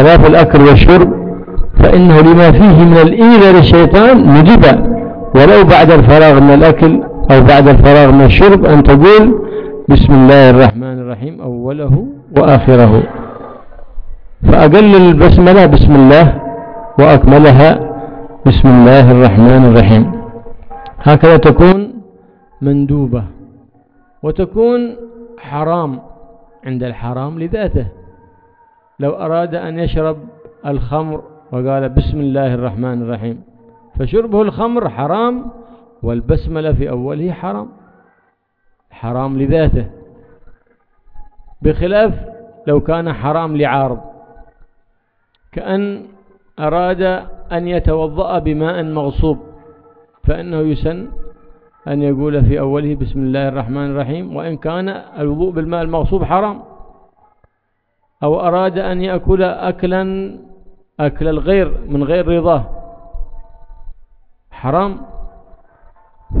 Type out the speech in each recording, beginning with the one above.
بخلاف الأكل والشرب فإنه لما فيه من الإيذة للشيطان نجب ولو بعد الفراغ من الأكل أو بعد الفراغ من الشرب أن تقول بسم الله الرحمن الرحيم أوله وآخره. فأقل البسملة بسم الله وأكملها بسم الله الرحمن الرحيم. هكذا تكون مندوبة وتكون حرام عند الحرام لذاته. لو أراد أن يشرب الخمر وقال بسم الله الرحمن الرحيم فشربه الخمر حرام والبسملة في أوله حرام حرام لذاته. بخلاف لو كان حرام لعارض كأن أراد أن يتوضأ بماء مغصوب فإنه يسن أن يقول في أوله بسم الله الرحمن الرحيم وإن كان الوضوء بالماء المغصوب حرام. أو أراد أن يأكل أكلا أكل الغير من غير رضاه. حرام.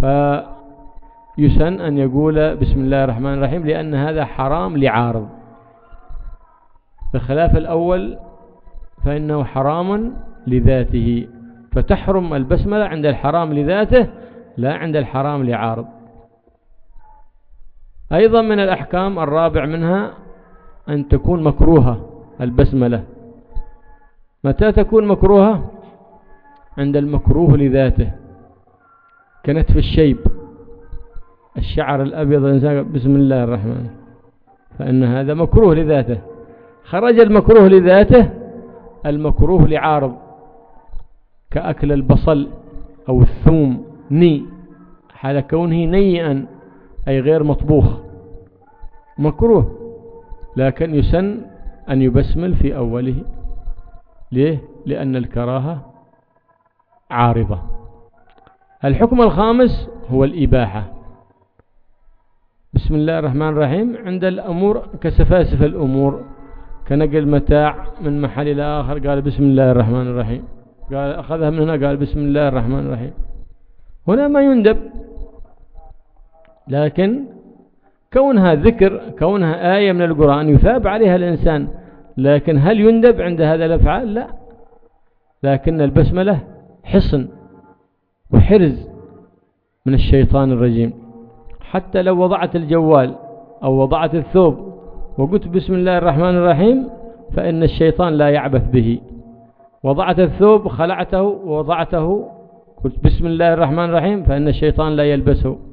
فيسن أن يقول بسم الله الرحمن الرحيم لأن هذا حرام لعارض. بخلاف الأول فإنه حرام لذاته. فتحرم البسملة عند الحرام لذاته لا عند الحرام لعارض. أيضا من الأحكام الرابع منها أن تكون مكروهة البسملة. متى تكون مكروهة؟ عند المكروه لذاته. كانت في الشيب. الشعر الأبيض بسم الله الرحمن. فإن هذا مكروه لذاته. خرج المكروه لذاته المكروه لعارض. كأكل البصل أو الثوم. ني. حال كونه نيئا أي غير مطبوخ. مكروه. لكن يسن أن يبسمل في أوله. ليه؟ لأن الكراهة عارضة. الحكم الخامس هو الإباحة. بسم الله الرحمن الرحيم. عند الأمور كسفاسف الأمور كنقل متاع من محل إلى آخر قال بسم الله الرحمن الرحيم. قال أخذها من هنا قال بسم الله الرحمن الرحيم. هنا ما يندب لكن كونها ذكر كونها آية من القرآن يثاب عليها الإنسان لكن هل يندب عند هذا الأفعال؟ لا. لكن البسملة حصن وحرز من الشيطان الرجيم. حتى لو وضعت الجوال أو وضعت الثوب وقلت بسم الله الرحمن الرحيم فإن الشيطان لا يعبث به. وضعت الثوب خلعته ووضعته قلت بسم الله الرحمن الرحيم فإن الشيطان لا يلبسه.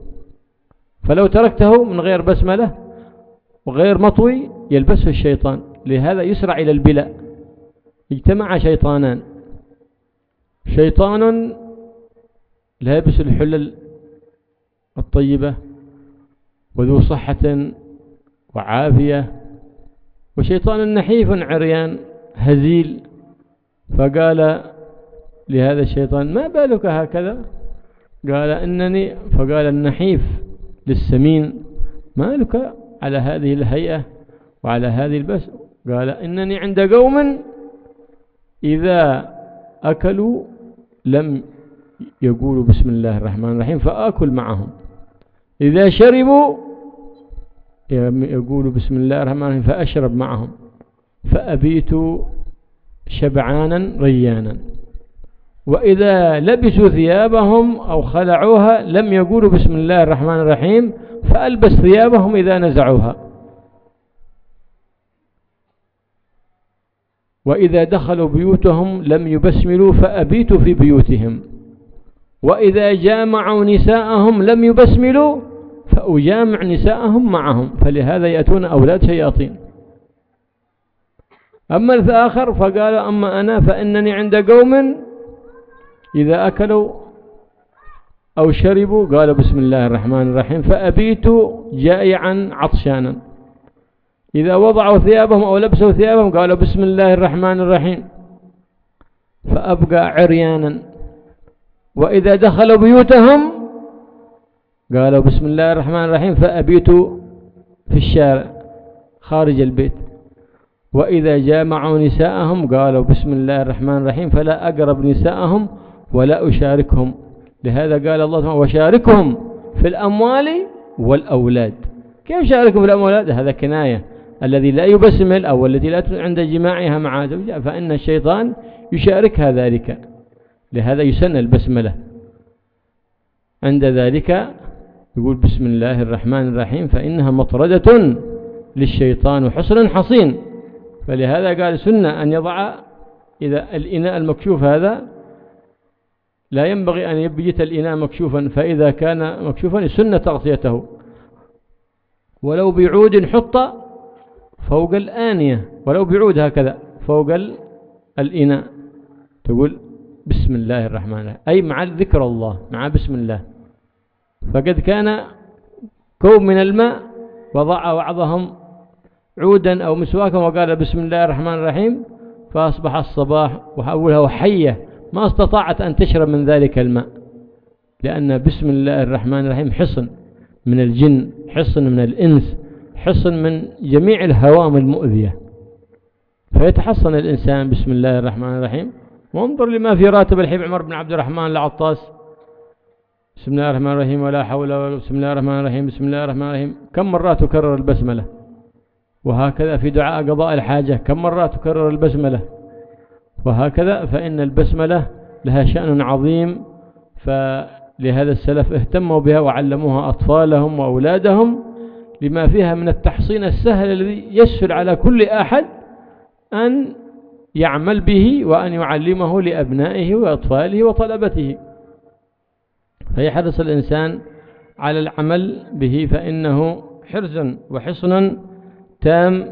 فلو تركته من غير بسملة وغير مطوي يلبسه الشيطان. لهذا يسرع إلى البلاء. اجتمع شيطانان. شيطان لابس الحلل الطيبة وذو صحة وعافية وشيطان نحيف عريان هزيل. فقال لهذا الشيطان ما بالك هكذا؟ قال إنني فقال النحيف. للسمين ما لك على هذه الهيئة وعلى هذه البس؟ قال إنني عند قوم إذا أكلوا لم يقولوا بسم الله الرحمن الرحيم فآكل معهم. إذا شربوا يقولوا بسم الله الرحمن الرحيم فأشرب معهم. فأبيت شبعانا ريانا. وإذا لبسوا ثيابهم أو خلعوها لم يقولوا بسم الله الرحمن الرحيم فألبس ثيابهم إذا نزعوها. وإذا دخلوا بيوتهم لم يبسملوا فأبيت في بيوتهم. وإذا جامعوا نساءهم لم يبسملوا فأجامع نساءهم معهم فلهذا يأتون أولاد شياطين. أما الآخر فقال أما أنا فإنني عند قوم إذا أكلوا أو شربوا قالوا بسم الله الرحمن الرحيم فأبيت جائعا عطشانا. إذا وضعوا ثيابهم أو لبسوا ثيابهم قالوا بسم الله الرحمن الرحيم فأبقى عريانا. وإذا دخلوا بيوتهم قالوا بسم الله الرحمن الرحيم فأبيت في الشارع خارج البيت. وإذا جامعوا نساءهم قالوا بسم الله الرحمن الرحيم فلا أقرب نساءهم ولا أشاركهم. لهذا قال الله تعالى وشاركهم في الأموال والأولاد. كيف شاركهم في الأموال؟ هذا كناية. الذي لا يبسمل أو التي لا عند جماعها مع زوجها فإن الشيطان يشاركها ذلك. لهذا يسن البسملة. عند ذلك يقول بسم الله الرحمن الرحيم فإنها مطردة للشيطان حصن حصين. فلهذا قال سنة أن يضع إذا الإناء المكشوف هذا لا ينبغي أن يبيت الإناء مكشوفا فإذا كان مكشوفا سنة تغطيته. ولو بعود حط فوق الآنية ولو بعود هكذا فوق الإناء. تقول بسم الله الرحمن الرحيم. أي مع ذكر الله مع بسم الله. فقد كان كوب من الماء وضع بعضهم عودا أو مسواكا وقال بسم الله الرحمن الرحيم فأصبح الصباح وحولها وحية ما استطاعت أن تشرب من ذلك الماء لأن بسم الله الرحمن الرحيم حصن من الجن حصن من الإنس حصن من جميع الهوام المؤذية. فيتحصن الإنسان بسم الله الرحمن الرحيم. وانظر لما في راتب الحبيب عمر بن عبد الرحمن العطاس. بسم الله الرحمن الرحيم ولا حول ولا بسم الله الرحمن الرحيم بسم الله الرحمن الرحيم. كم مرات تكرر البسملة؟ وهكذا في دعاء قضاء الحاجة كم مرات تكرر البسملة؟ وهكذا فإن البسملة لها شأن عظيم فلهذا السلف اهتموا بها وعلموها أطفالهم وأولادهم لما فيها من التحصين السهل الذي يسهل على كل أحد أن يعمل به وأن يعلمه لأبنائه وأطفاله وطلبته. فيحرص الإنسان على العمل به فإنه حرز وحصن تام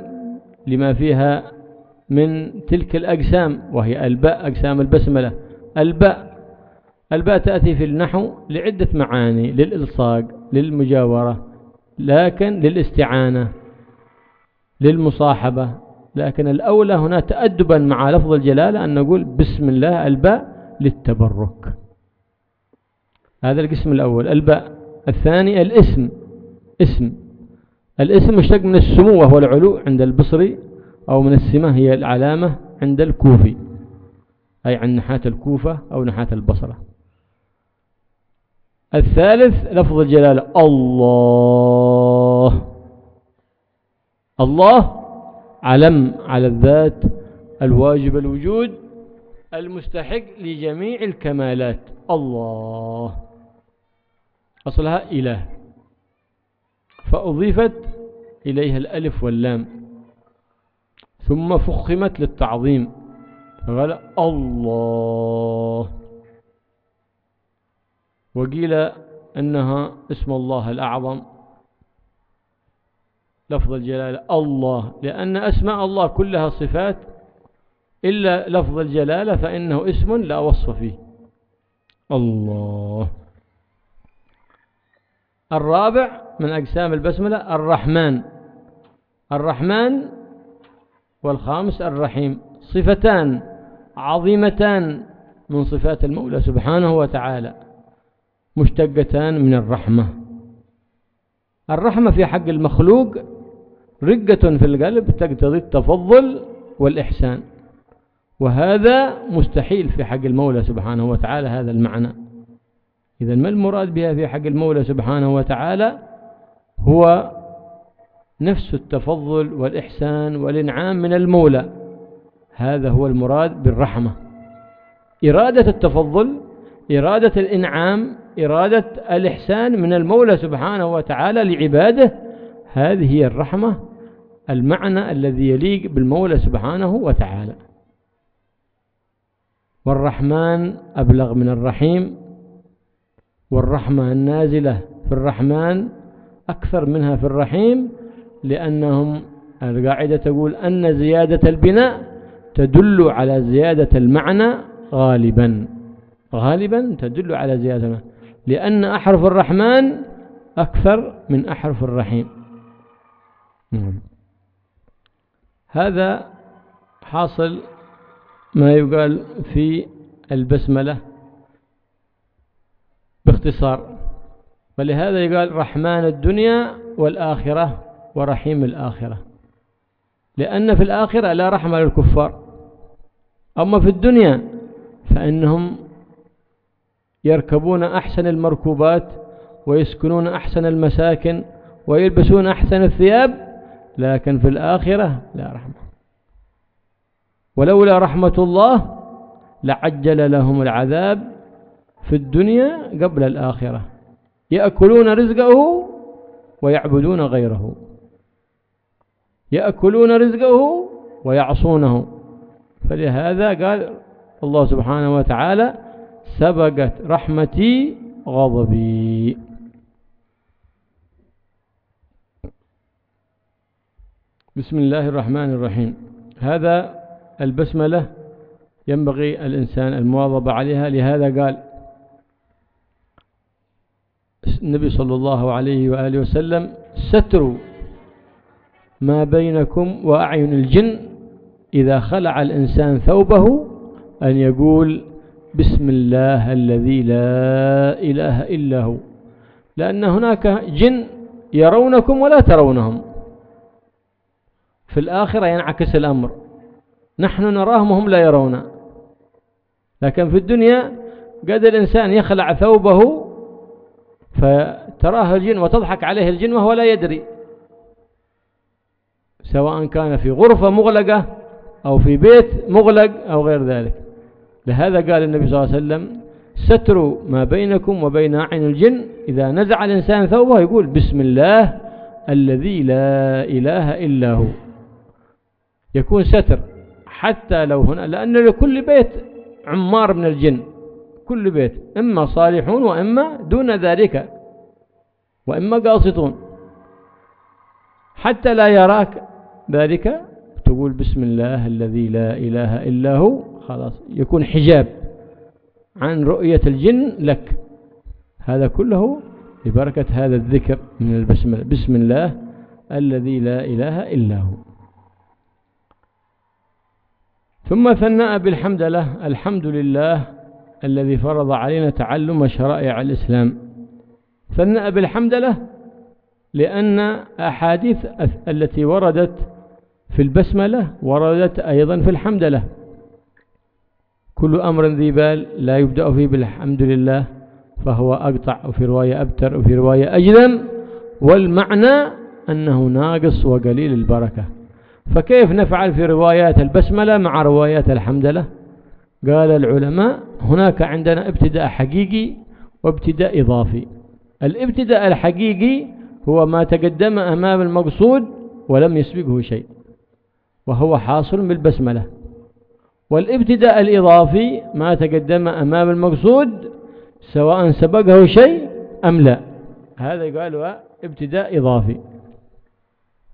لما فيها من تلك الأقسام وهي الباء أقسام البسملة. الباء الباء تأتي في النحو لعدة معاني للإلصاق للمجاورة لكن للاستعانة للمصاحبة. لكن الأولى هنا تأدبا مع لفظ الجلالة أن نقول بسم الله الباء للتبرك. هذا القسم الأول. الباء. الثاني الاسم. اسم. الاسم مشتق من السمو وهو العلو عند البصري. أو من السمة هي العلامة عند الكوفي أي عن نحاة الكوفة أو نحاة البصرة. الثالث لفظ الجلالة الله. الله علم على الذات الواجب الوجود المستحق لجميع الكمالات. الله. أصلها إله. فأضيفت إليها الألف واللام. ثم فخمت للتعظيم. فقال الله. وقيل أنها اسم الله الأعظم. لفظ الجلالة الله. لأن أسماء الله كلها صفات. إلا لفظ الجلالة فإنه اسم لا وصف فيه. الله. الرابع من أقسام البسملة الرحمن. الرحمن والخامس الرحيم صفتان عظيمتان من صفات المولى سبحانه وتعالى مشتقتان من الرحمة. الرحمة في حق المخلوق رقة في القلب تقتضي التفضل والإحسان وهذا مستحيل في حق المولى سبحانه وتعالى هذا المعنى. إذا ما المراد بها في حق المولى سبحانه وتعالى؟ هو نفس التفضل والإحسان والإنعام من المولى. هذا هو المراد بالرحمة. إرادة التفضل إرادة الإنعام إرادة الإحسان من المولى سبحانه وتعالى لعباده هذه هي الرحمة المعنى الذي يليق بالمولى سبحانه وتعالى. والرحمن أبلغ من الرحيم والرحمة النازلة في الرحمن أكثر منها في الرحيم لأنهم القاعدة تقول أن زيادة البناء تدل على زيادة المعنى غالبا. غالبا تدل على زيادة المعنى. لأن أحرف الرحمن أكثر من أحرف الرحيم. نعم. هذا حاصل ما يقال في البسملة باختصار. ولهذا يقال رحمن الدنيا والآخرة ورحيم الآخرة. لأن في الآخرة لا رحمة للكفار. أما في الدنيا فإنهم يركبون أحسن المركوبات ويسكنون أحسن المساكن ويلبسون أحسن الثياب لكن في الآخرة لا رحمة. ولولا رحمة الله لعجل لهم العذاب في الدنيا قبل الآخرة. يأكلون رزقه ويعبدون غيره. يأكلون رزقه ويعصونه. فلهذا قال الله سبحانه وتعالى سبقت رحمتي غضبي. بسم الله الرحمن الرحيم. هذا البسملة ينبغي الإنسان المواظبة عليها. لهذا قال النبي صلى الله عليه وآله وسلم ستروا ما بينكم وأعين الجن إذا خلع الإنسان ثوبه أن يقول بسم الله الذي لا إله إلا هو. لأن هناك جن يرونكم ولا ترونهم. في الآخرة ينعكس الأمر. نحن نراهم وهم لا يرون. لكن في الدنيا قد الإنسان يخلع ثوبه فتراه الجن وتضحك عليه الجن وهو لا يدري. سواء كان في غرفة مغلقة أو في بيت مغلق أو غير ذلك. لهذا قال النبي صلى الله عليه وسلم ستروا ما بينكم وبين أعين الجن. إذا نزع الإنسان ثوبه يقول بسم الله الذي لا إله إلا هو. يكون ستر حتى لو هنا لأن لكل بيت عمار من الجن كل بيت إما صالحون وإما دون ذلك وإما قاسطون. حتى لا يراك ذلك تقول بسم الله الذي لا إله إلا هو. خلاص. يكون حجاب عن رؤية الجن لك. هذا كله ببركة هذا الذكر من البسم بسم الله الذي لا إله إلا هو. ثم ثناء بالحمد له. الحمد لله الذي فرض علينا تعلم شرائع الإسلام. ثناء بالحمد له لأن أحاديث التي وردت في البسملة وردت أيضا في الحمد له كل أمر ذي بال لا يبدأ فيه بالحمد لله فهو أقطع وفي رواية أبتر وفي رواية أجلم والمعنى أنه ناقص وقليل البركة. فكيف نفعل في روايات البسملة مع روايات الحمد لله قال العلماء هناك عندنا ابتداء حقيقي وابتداء إضافي. الابتداء الحقيقي هو ما تقدم أمام المقصود ولم يسبقه شيء. وهو حاصل بالبسملة والابتداء الإضافي ما تقدم أمام المقصود سواء سبقه شيء أم لا. هذا يقال ابتداء إضافي.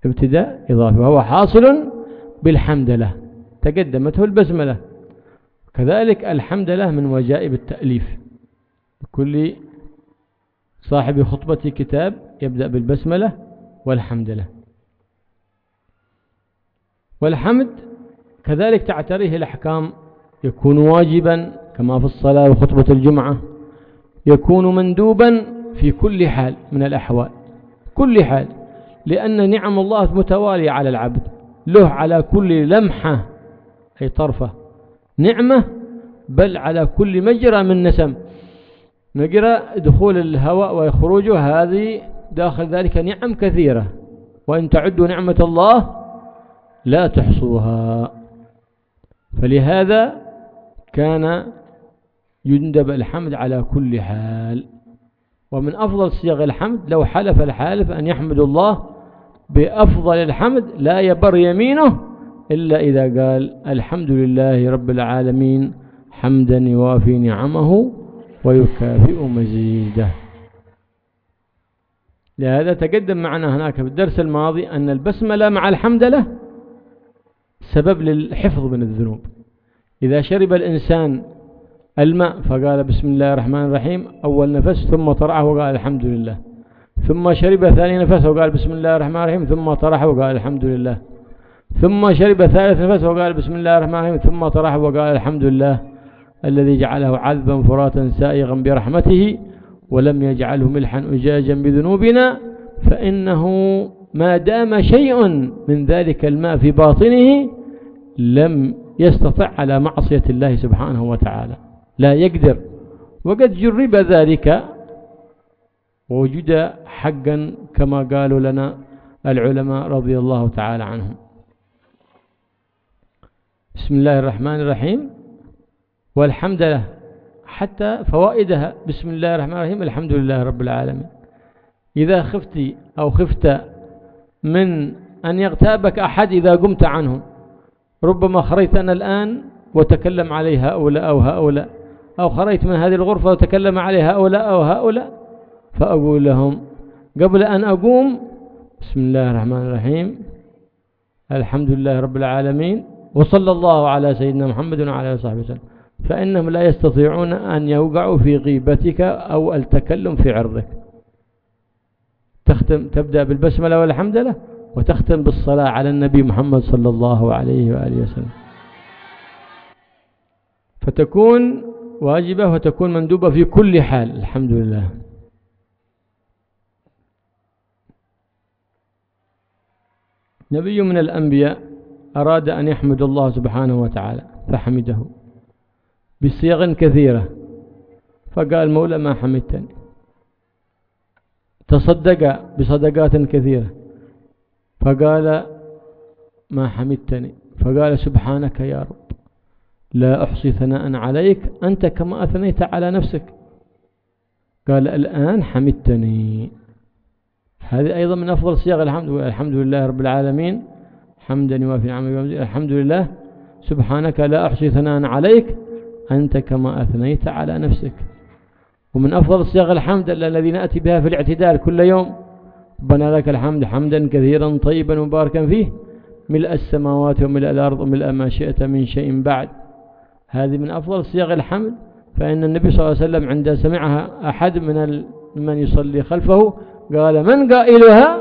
ابتداء إضافي. وهو حاصل بالحمدلة. تقدمته البسملة. كذلك الحمدلة من وجائب التأليف. كل صاحب خطبة كتاب يبدأ بالبسملة والحمدلة. والحمد كذلك تعتريه الأحكام. يكون واجبا كما في الصلاة وخطبة الجمعة. يكون مندوبا في كل حال من الأحوال. كل حال. لأن نعم الله متوالية على العبد. له على كل لمحة أي طرفة. نعمة بل على كل مجرى من نسم. مجرى دخول الهواء وخروجه هذه داخل ذلك نعم كثيرة. وإن تعدوا نعمة الله لا تحصوها. فلهذا كان يندب الحمد على كل حال. ومن أفضل صيغ الحمد لو حلف الحالف أن يحمد الله بأفضل الحمد لا يبر يمينه إلا إذا قال الحمد لله رب العالمين حمدا يوافي نعمه ويكافئ مزيده. لهذا تقدم معنا هناك في الدرس الماضي أن البسملة مع الحمدلة سبب للحفظ من الذنوب. إذا شرب الإنسان الماء فقال بسم الله الرحمن الرحيم أول نفس ثم طرعه وقال الحمد لله. ثم شرب ثاني نفس وقال بسم الله الرحمن الرحيم ثم طرحه وقال الحمد لله. ثم شرب ثالث نفس وقال بسم الله الرحمن الرحيم ثم طرحه وقال الحمد لله. الذي جعله عذبا فراتا سائغا برحمته ولم يجعله ملحا أجاجا بذنوبنا فإنه ما دام شيء من ذلك الماء في باطنه لم يستطع على معصية الله سبحانه وتعالى لا يقدر. وقد جرب ذلك ووجد حقا كما قالوا لنا العلماء رضي الله تعالى عنهم. بسم الله الرحمن الرحيم. والحمد لله. حتى فوائدها. بسم الله الرحمن الرحيم. الحمد لله رب العالمين. إذا خفت أو خفت من أن يغتابك أحد إذا قمت عنه ربما خرجت أنا الآن وتكلم علي هؤلاء أو هؤلاء أو خرجت من هذه الغرفة وتكلم علي هؤلاء أو هؤلاء فأقول لهم قبل أن أقوم بسم الله الرحمن الرحيم الحمد لله رب العالمين وصلى الله على سيدنا محمد وعلى آله وصحبه وسلم. فإنهم لا يستطيعون أن يوقعوا في غيبتك أو التكلم في عرضك. تختم تبدأ بالبسملة والحمد لله وتختم بالصلاة على النبي محمد صلى الله عليه وآله وسلم. فتكون واجبة وتكون مندوبة في كل حال الحمد لله. نبي من الأنبياء أراد أن يحمد الله سبحانه وتعالى فحمده بصيغ كثيرة فقال مولى ما حمدتني. تصدق بصدقات كثيرة. فقال ما حمدتني. فقال سبحانك يا رب لا أحصي ثناء عليك أنت كما أثنيت على نفسك. قال الآن حمدتني. هذه أيضا من أفضل صيغ الحمد الحمد لله رب العالمين. حمدا يوافي نعمه الحمد لله. سبحانك لا أحصي ثناء عليك أنت كما أثنيت على نفسك. ومن أفضل صيغ الحمد الذي نأتي بها في الاعتدال كل يوم. ربنا لك الحمد حمدا كثيرا طيبا مباركا فيه. ملء السماوات وملء الأرض وملء ما شئت من شيء بعد. هذه من أفضل صيغ الحمد. فإن النبي صلى الله عليه وسلم عند سمعها أحد من من يصلي خلفه قال من قائلها؟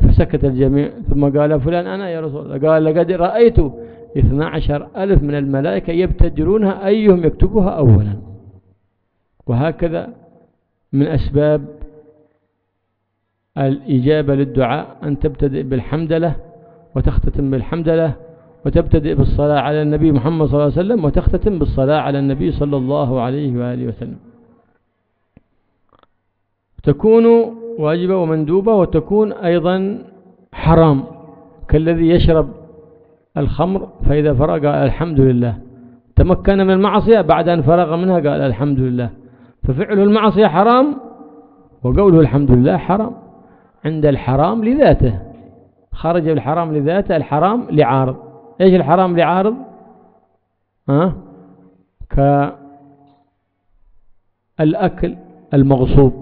فسكت الجميع. ثم قال فلان أنا يا رسول الله. قال لقد رأيت اثنا عشر ألف من الملائكة يبتجرونها أيهم يكتبها أولا. وهكذا من أسباب الإجابة للدعاء أن تبتدئ بالحمد له وتختتم بالحمد له وتبتدئ بالصلاة على النبي محمد صلى الله عليه وسلم وتختتم بالصلاة على النبي صلى الله عليه وآله وسلم. تكون واجبة ومندوبة وتكون أيضا حرام. كالذي يشرب الخمر فإذا فرغ قال الحمد لله. تمكن من المعصية بعد أن فرغ منها قال الحمد لله. ففعله المعصية حرام وقوله الحمد لله حرام. عند الحرام لذاته. خرج الحرام لذاته الحرام لعارض. إيش الحرام لعارض؟ ها؟ كالأكل المغصوب.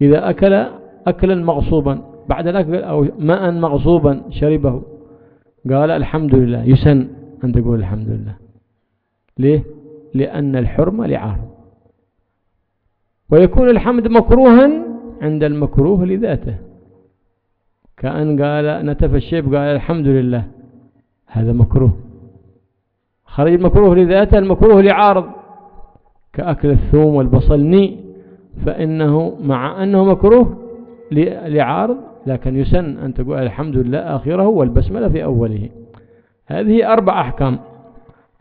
إذا أكل أكلا مغصوبا بعد الأكل أو ماء مغصوبا شربه قال الحمد لله. يسن أن تقول الحمد لله. ليه؟ لأن الحرمة لعارض. ويكون الحمد مكروها عند المكروه لذاته. كأن قال نتف الشيب قال الحمد لله هذا مكروه. خرج المكروه لذاته المكروه لعارض. كأكل الثوم والبصل ني فإنه مع أنه مكروه لعارض لكن يسن أن تقول الحمد لله آخره والبسملة في أوله. هذه أربع أحكام.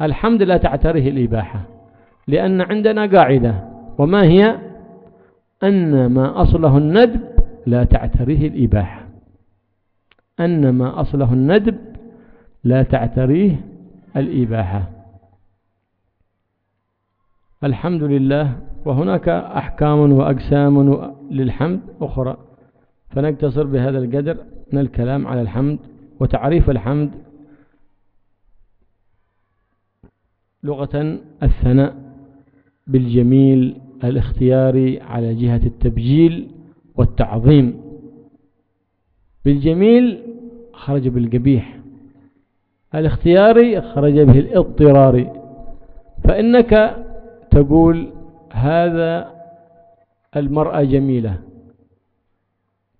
الحمد لا تعتريه الإباحة لأن عندنا قاعدة. وما هي؟ أن ما أصله الندب لا تعتريه الإباحة. أن ما أصله الندب لا تعتريه الإباحة. الحمد لله وهناك أحكام وأقسام للحمد أخرى. فنقتصر بهذا القدر من الكلام على الحمد وتعريف الحمد. لغة الثناء بالجميل الاختياري على جهة التبجيل والتعظيم. بالجميل خرج بالقبيح الاختياري خرج به الاضطراري فإنك تقول هذا المرأة جميلة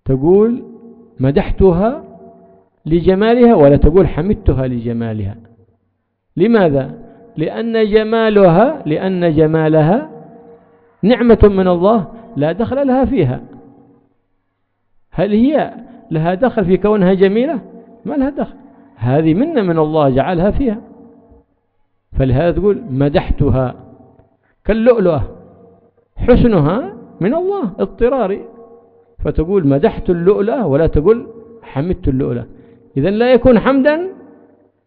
تقول مدحتها لجمالها ولا تقول حمدتها لجمالها؟ لماذا؟ لأن جمالها لأن جمالها نعمة من الله لا دخل لها فيها. هل هي لها دخل في كونها جميلة؟ ما لها دخل. هذه منة من الله جعلها فيها. فلهذا تقول مدحتها كاللؤلؤة حسنها من الله اضطراري. فتقول مدحت اللؤلؤة ولا تقول حمدت اللؤلة إذا لا يكون حمدا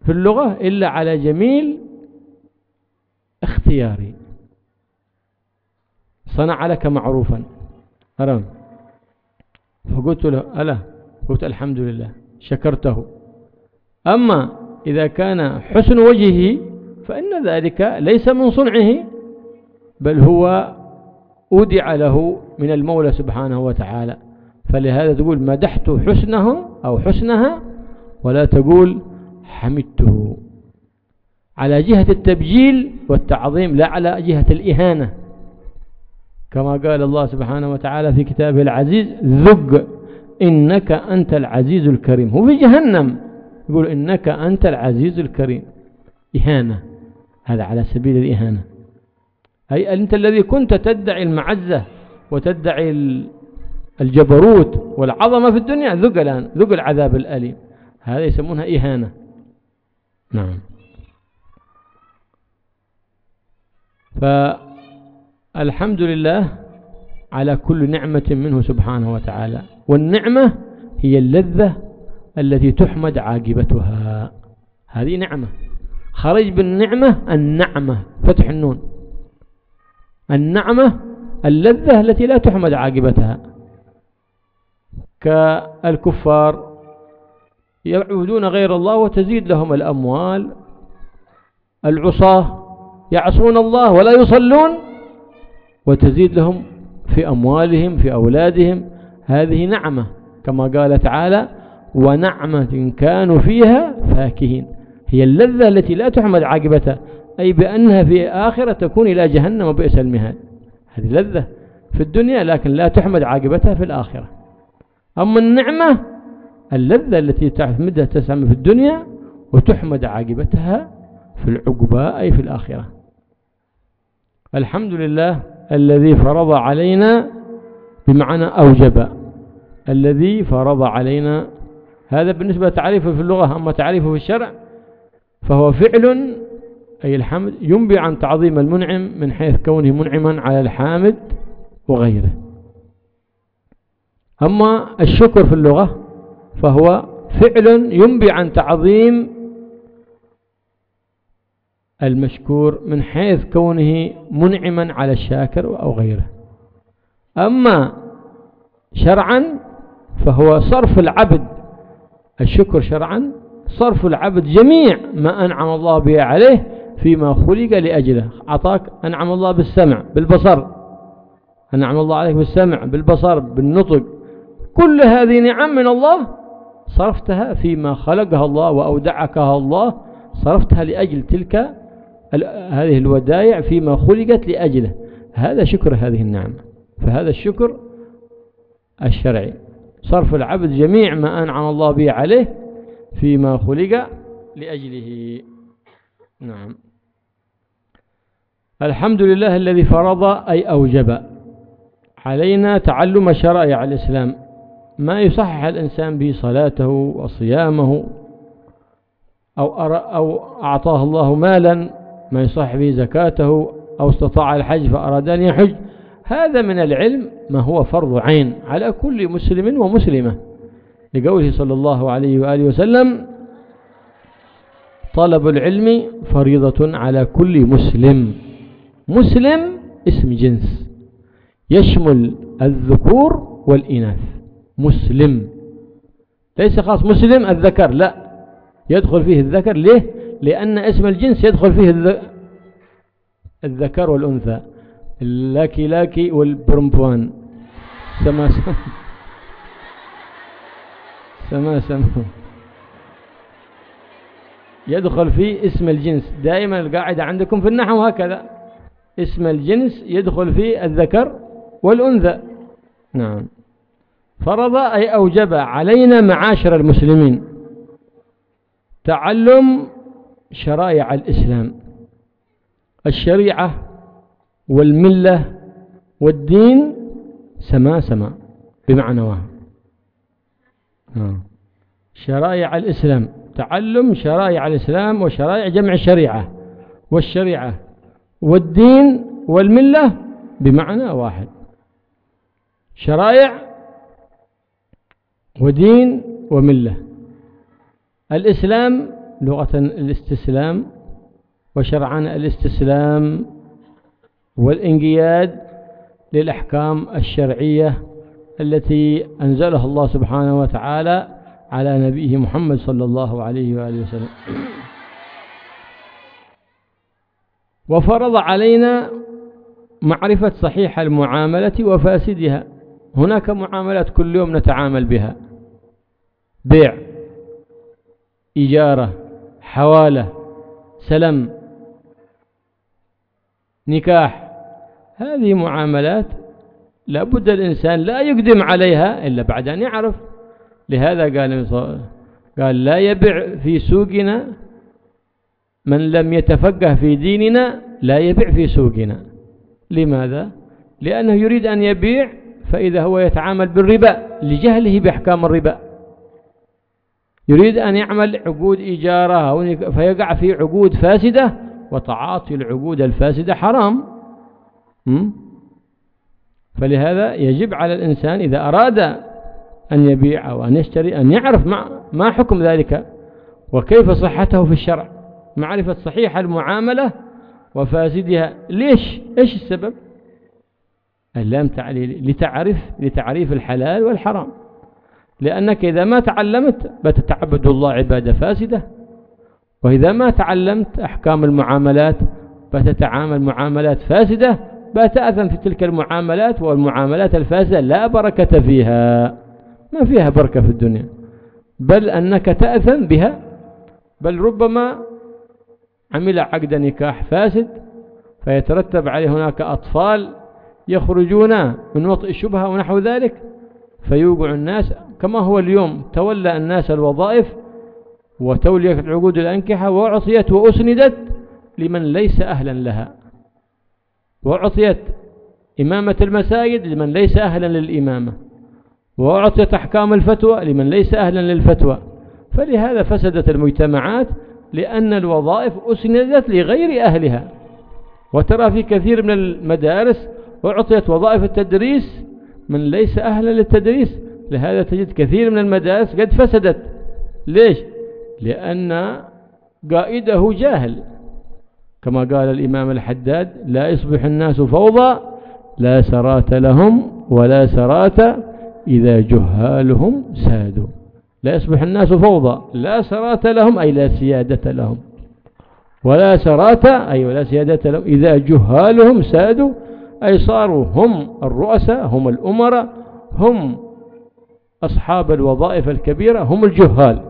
في اللغة إلا على جميل اختياري. صنع لك معروفا. أرام فقلت له ألا؟ قلت الحمد لله. شكرته. أما إذا كان حسن وجهه فإن ذلك ليس من صنعه بل هو أودع له من المولى سبحانه وتعالى. فلهذا تقول مدحت حسنه أو حسنها ولا تقول حمدته. على جهة التبجيل والتعظيم لا على جهة الإهانة. كما قال الله سبحانه وتعالى في كتابه العزيز ذق إنك أنت العزيز الكريم. هو في جهنم. يقول إنك أنت العزيز الكريم. إهانة. هذا على سبيل الإهانة. أي أنت الذي كنت تدعي المعزة وتدعي الجبروت والعظمة في الدنيا ذق الآن ذق العذاب الأليم. هذا يسمونها إهانة. نعم. فالحمد لله على كل نعمة منه سبحانه وتعالى والنعمة هي اللذة التي تحمد عاقبتها. هذه نعمة. خرج بالنعمة النعمة فتح النون. النعمة اللذة التي لا تحمد عاقبتها. كالكفار يعبدون غير الله وتزيد لهم الأموال. العصاة يعصون الله ولا يصلون. وتزيد لهم في أموالهم في أولادهم. هذه نعمة كما قال تعالى ونعمة كانوا فيها فاكهين. هي اللذة التي لا تحمد عاقبتها أي بأنها في آخرة تكون إلى جهنم وبئس المهاد. هذه لذة في الدنيا لكن لا تحمد عاقبتها في الآخرة. أما النعمة اللذة التي تحمدها تسمى في الدنيا وتحمد عاقبتها في العقباء أي في الآخرة. الحمد لله الذي فرض علينا بمعنى أوجب. الذي فرض علينا. هذا بالنسبة لتعريفه في اللغة أما تعريفه في الشرع فهو فعل أي الحمد ينبي عن تعظيم المنعم من حيث كونه منعما على الحامد وغيره. أما الشكر في اللغة فهو فعل ينبي عن تعظيم المشكور من حيث كونه منعما على الشاكر أو غيره. أما شرعا فهو صرف العبد الشكر شرعا صرف العبد جميع ما أنعم الله به عليه فيما خلق لأجله. أعطاك أنعم الله بالسمع بالبصر. أنعم الله عليك بالسمع بالبصر بالنطق. كل هذه نعم من الله صرفتها فيما خلقها الله وأودعكها الله صرفتها لأجل تلك هذه الودائع فيما خلقت لأجله. هذا شكر هذه النعمة. فهذا الشكر الشرعي. صرف العبد جميع ما أنعم الله به عليه فيما خلق لأجله. نعم. الحمد لله الذي فرض أي أوجب علينا تعلم شرائع الإسلام. ما يصحح الإنسان به صلاته وصيامه أو, أو أعطاه الله مالا ما يصحح به زكاته أو استطاع الحج فأراد أن يحج هذا من العلم ما هو فرض عين على كل مسلم ومسلمة. لقوله صلى الله عليه وآله وسلم طلب العلم فريضة على كل مسلم. مسلم اسم جنس يشمل الذكور والإناث. مسلم ليس خاص مسلم الذكر لا يدخل فيه الذكر ليه؟ لأن اسم الجنس يدخل فيه الذكر والأنثى. اللاكي لاكي والبرمبوان سما سما. سما سما. يدخل فيه اسم الجنس. دائما القاعدة عندكم في النحو هكذا. اسم الجنس يدخل فيه الذكر والأنثى. نعم. فرض أي أوجب علينا معاشر المسلمين. تعلم شرائع الإسلام الشريعة والملة والدين سما سما بمعنى واحد. نعم. شرائع الإسلام تعلم شرائع الإسلام وشرائع جمع الشريعة والشريعة والدين والملة بمعنى واحد. شرائع ودين وملة. الإسلام لغة الاستسلام وشرعا الاستسلام والانقياد للأحكام الشرعية التي أنزلها الله سبحانه وتعالى على نبيه محمد صلى الله عليه وآله وسلم. وفرض علينا معرفة صحيح المعاملة وفاسدها. هناك معاملات كل يوم نتعامل بها. بيع إجارة حوالة سلم نكاح. هذه معاملات لابد الإنسان لا يقدم عليها إلا بعد أن يعرف. لهذا قال قال لا يبع في سوقنا من لم يتفقه في ديننا لا يبيع في سوقنا. لماذا؟ لأنه يريد أن يبيع فإذا هو يتعامل بالربا لجهله بأحكام الربا. يريد أن يعمل عقود إيجارة فيقع في عقود فاسدة وتعاطي العقود الفاسدة حرام. فلهذا يجب على الإنسان إذا أراد أن يبيع أو أن يشتري أن يعرف ما حكم ذلك وكيف صحته في الشرع. معرفة صحيح المعاملة وفاسدها. ليش؟ إيش السبب؟ اللام تعليل لتعرف لتعريف الحلال والحرام. لأنك إذا ما تعلمت بتتعبد الله عبادة فاسدة. وإذا ما تعلمت أحكام المعاملات بتتعامل معاملات فاسدة بتأثم في تلك المعاملات والمعاملات الفاسدة لا بركة فيها. ما فيها بركة في الدنيا. بل أنك تأثم بها. بل ربما عمل عقد نكاح فاسد فيترتب عليه هناك أطفال يخرجون من وطئ الشبهة ونحو ذلك فيوقع الناس كما هو اليوم تولى الناس الوظائف وتولية عقود الأنكحة وأعطيت وأسندت لمن ليس أهلا لها. وأعطيت إمامة المساجد لمن ليس أهلا للإمامة. وأعطيت أحكام الفتوى لمن ليس أهلا للفتوى. فلهذا فسدت المجتمعات لأن الوظائف أسندت لغير أهلها. وترى في كثير من المدارس أعطيت وظائف التدريس من ليس أهلا للتدريس. لهذا تجد كثير من المدارس قد فسدت. ليش؟ لأن قائده جاهل. كما قال الإمام الحداد لا يصبح الناس فوضى لا سرات لهم ولا سرات إذا جهالهم سادوا. لا يصبح الناس فوضى لا سرات لهم أي لا سيادة لهم. ولا سرات أي ولا سيادة لهم إذا جهالهم سادوا أي صاروا هم الرؤساء هم الأمراء هم أصحاب الوظائف الكبيرة هم الجهال.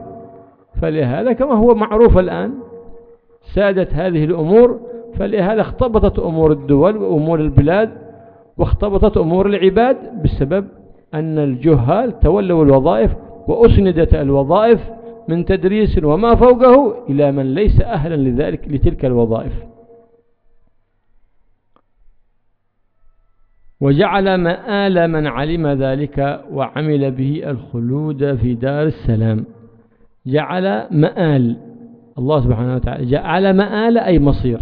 فلهذا كما هو معروف الآن سادت هذه الأمور فلهذا اختبطت أمور الدول وأمور البلاد واختبطت أمور العباد بسبب أن الجهال تولوا الوظائف وأسندت الوظائف من تدريس وما فوقه إلى من ليس أهلا لذلك لتلك الوظائف. وجعل مآل من علم ذلك وعمل به الخلود في دار السلام. جعل مآل الله سبحانه وتعالى جعل مآل أي مصير.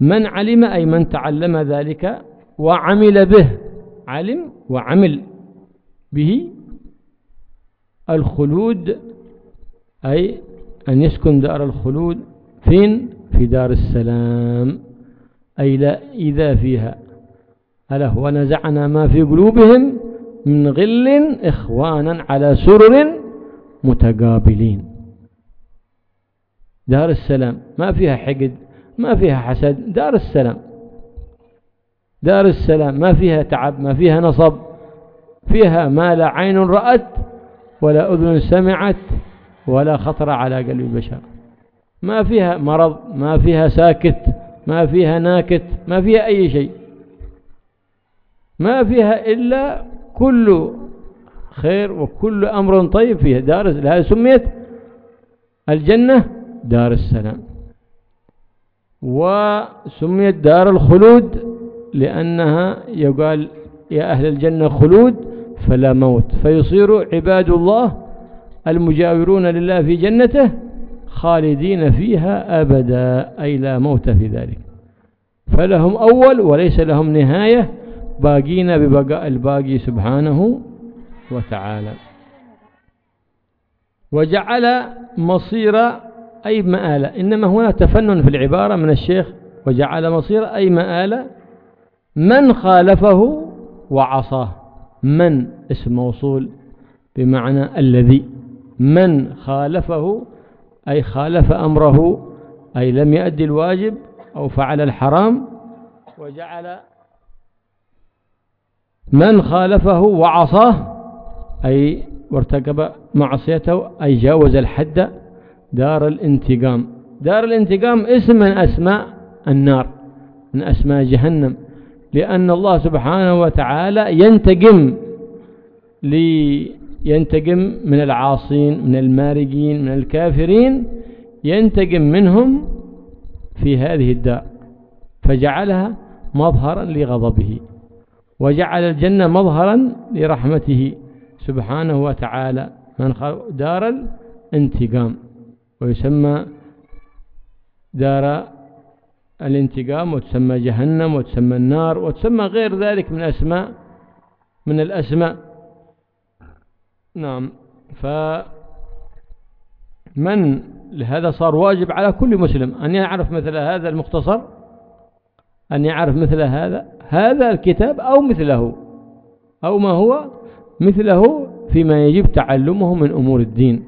من علم أي من تعلم ذلك وعمل به علم وعمل به الخلود أي أن يسكن دار الخلود فين؟ في دار السلام. أي لا إذا فيها. ألا ونزعنا ما في قلوبهم من غل إخوانا على سرر متقابلين. دار السلام ما فيها حقد ما فيها حسد دار السلام. دار السلام ما فيها تعب ما فيها نصب فيها ما لا عين رأت ولا أذن سمعت ولا خطر على قلب البشر. ما فيها مرض ما فيها ساكت ما فيها ناكت ما فيها أي شيء. ما فيها إلا كل خير وكل أمر طيب فيها. دار لهذا سميت الجنة دار السلام. وسميت دار الخلود لأنها يقال يا أهل الجنة خلود فلا موت. فيصير عباد الله المجاورون لله في جنته خالدين فيها أبدا أي لا موت في ذلك. فلهم أول وليس لهم نهاية باقين ببقاء الباقي سبحانه وتعالى. وجعل مصير أي مآل. إنما هنا تفنن في العبارة من الشيخ. وجعل مصير أي مآل من خالفه وعصاه. من اسم موصول بمعنى الذي. من خالفه أي خالف أمره أي لم يؤدي الواجب أو فعل الحرام. وجعل من خالفه وعصاه أي وارتكب معصيته أي جاوز الحد دار الانتقام. دار الانتقام اسم من أسماء النار من أسماء جهنم. لأن الله سبحانه وتعالى ينتقم ينتقم من العاصين من المارقين من الكافرين ينتقم منهم في هذه الدار فجعلها مظهرا لغضبه. وجعل الجنة مظهرا لرحمته سبحانه وتعالى من دار الانتقام ويسمى دار الانتقام وتسمى جهنم وتسمى النار وتسمى غير ذلك من أسماء من الأسماء. نعم فمن لهذا صار واجب على كل مسلم أن يعرف مثل هذا المختصر أن يعرف مثل هذا هذا الكتاب أو مثله أو ما هو مثله فيما يجب تعلمه من أمور الدين.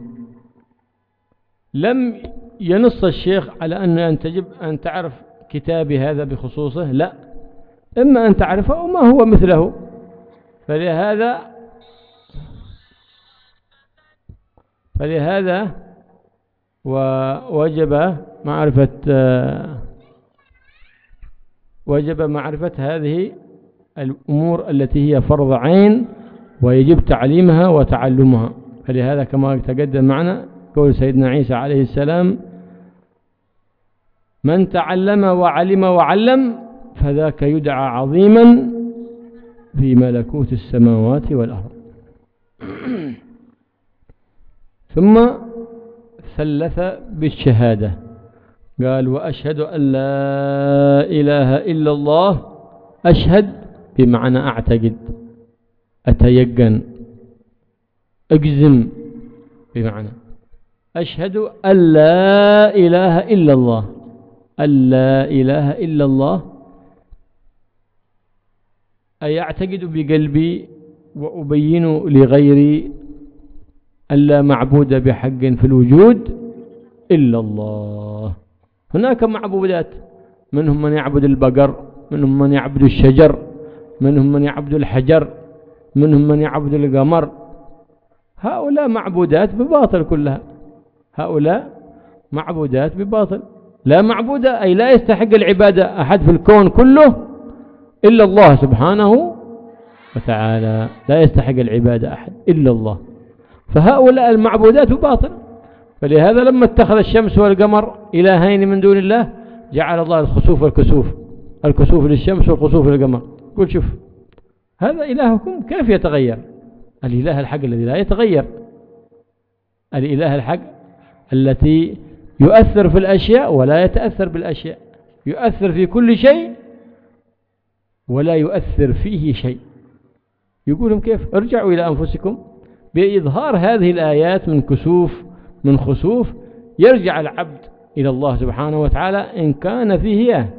لم ينص الشيخ على أن أن تجب أن تعرف كتابي هذا بخصوصه لا. إما أن تعرفه أو ما هو مثله. فلهذا فلهذا ووجب معرفة وجب معرفة هذه الأمور التي هي فرض عين ويجب تعليمها وتعلمها. فلهذا كما تقدم معنا قول سيدنا عيسى عليه السلام من تعلم وعلم وعلم فذاك يدعى عظيما في ملكوت السماوات والأرض. ثم ثلث بالشهادة. قال وأشهد أن لا إله إلا الله أشهد بمعنى أعتقد أتيقن أجزم بمعنى أشهد أن لا إله إلا الله أن لا إله إلا الله أي أعتقد بقلبي وأبين لغيري أن لا معبود بحق في الوجود إلا الله. هناك معبودات منهم من يعبد البقر منهم من يعبد الشجر منهم من يعبد الحجر منهم من يعبد القمر. هؤلاء معبودات بباطل كلها. هؤلاء معبودات بباطل. لا معبود أي لا يستحق العبادة أحد في الكون كله إلا الله سبحانه وتعالى. لا يستحق العبادة أحد إلا الله. فهؤلاء المعبودات باطل فلهذا لما اتخذ الشمس والقمر إلهين من دون الله جعل الله الخسوف والكسوف الكسوف للشمس والخسوف للقمر. قل شوف هذا إلهكم كيف يتغير؟ الإله الحق الذي لا يتغير. الإله الحق التي يؤثر في الأشياء ولا يتأثر بالأشياء. يؤثر في كل شيء ولا يؤثر فيه شيء. يقولهم كيف؟ ارجعوا إلى أنفسكم بإظهار هذه الآيات من كسوف من خسوف يرجع العبد إلى الله سبحانه وتعالى إن كان فيه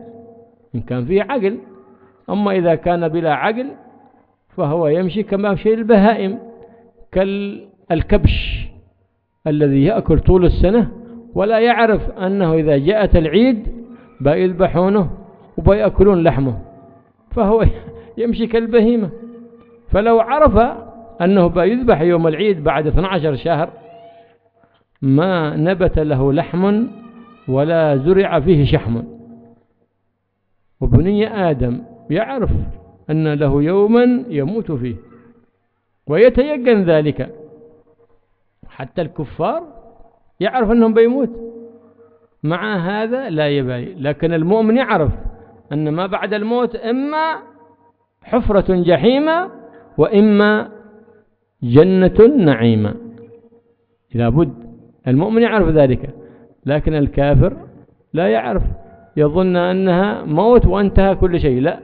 إن كان فيه عقل. أما إذا كان بلا عقل فهو يمشي كما يمشي البهائم كالكبش الذي يأكل طول السنة ولا يعرف أنه إذا جاءت العيد بيذبحونه وبيأكلون لحمه فهو يمشي كالبهيمة. فلو عرف أنه بيذبح يوم العيد بعد 12 شهر ما نبت له لحم ولا زرع فيه شحم. وبني آدم يعرف أن له يوما يموت فيه ويتيقن ذلك. حتى الكفار يعرف أنهم بيموت. مع هذا لا يبالي. لكن المؤمن يعرف أن ما بعد الموت إما حفرة جحيمة وإما جنة نعيمة. لابد المؤمن يعرف ذلك لكن الكافر لا يعرف. يظن أنها موت وانتهى كل شيء لا.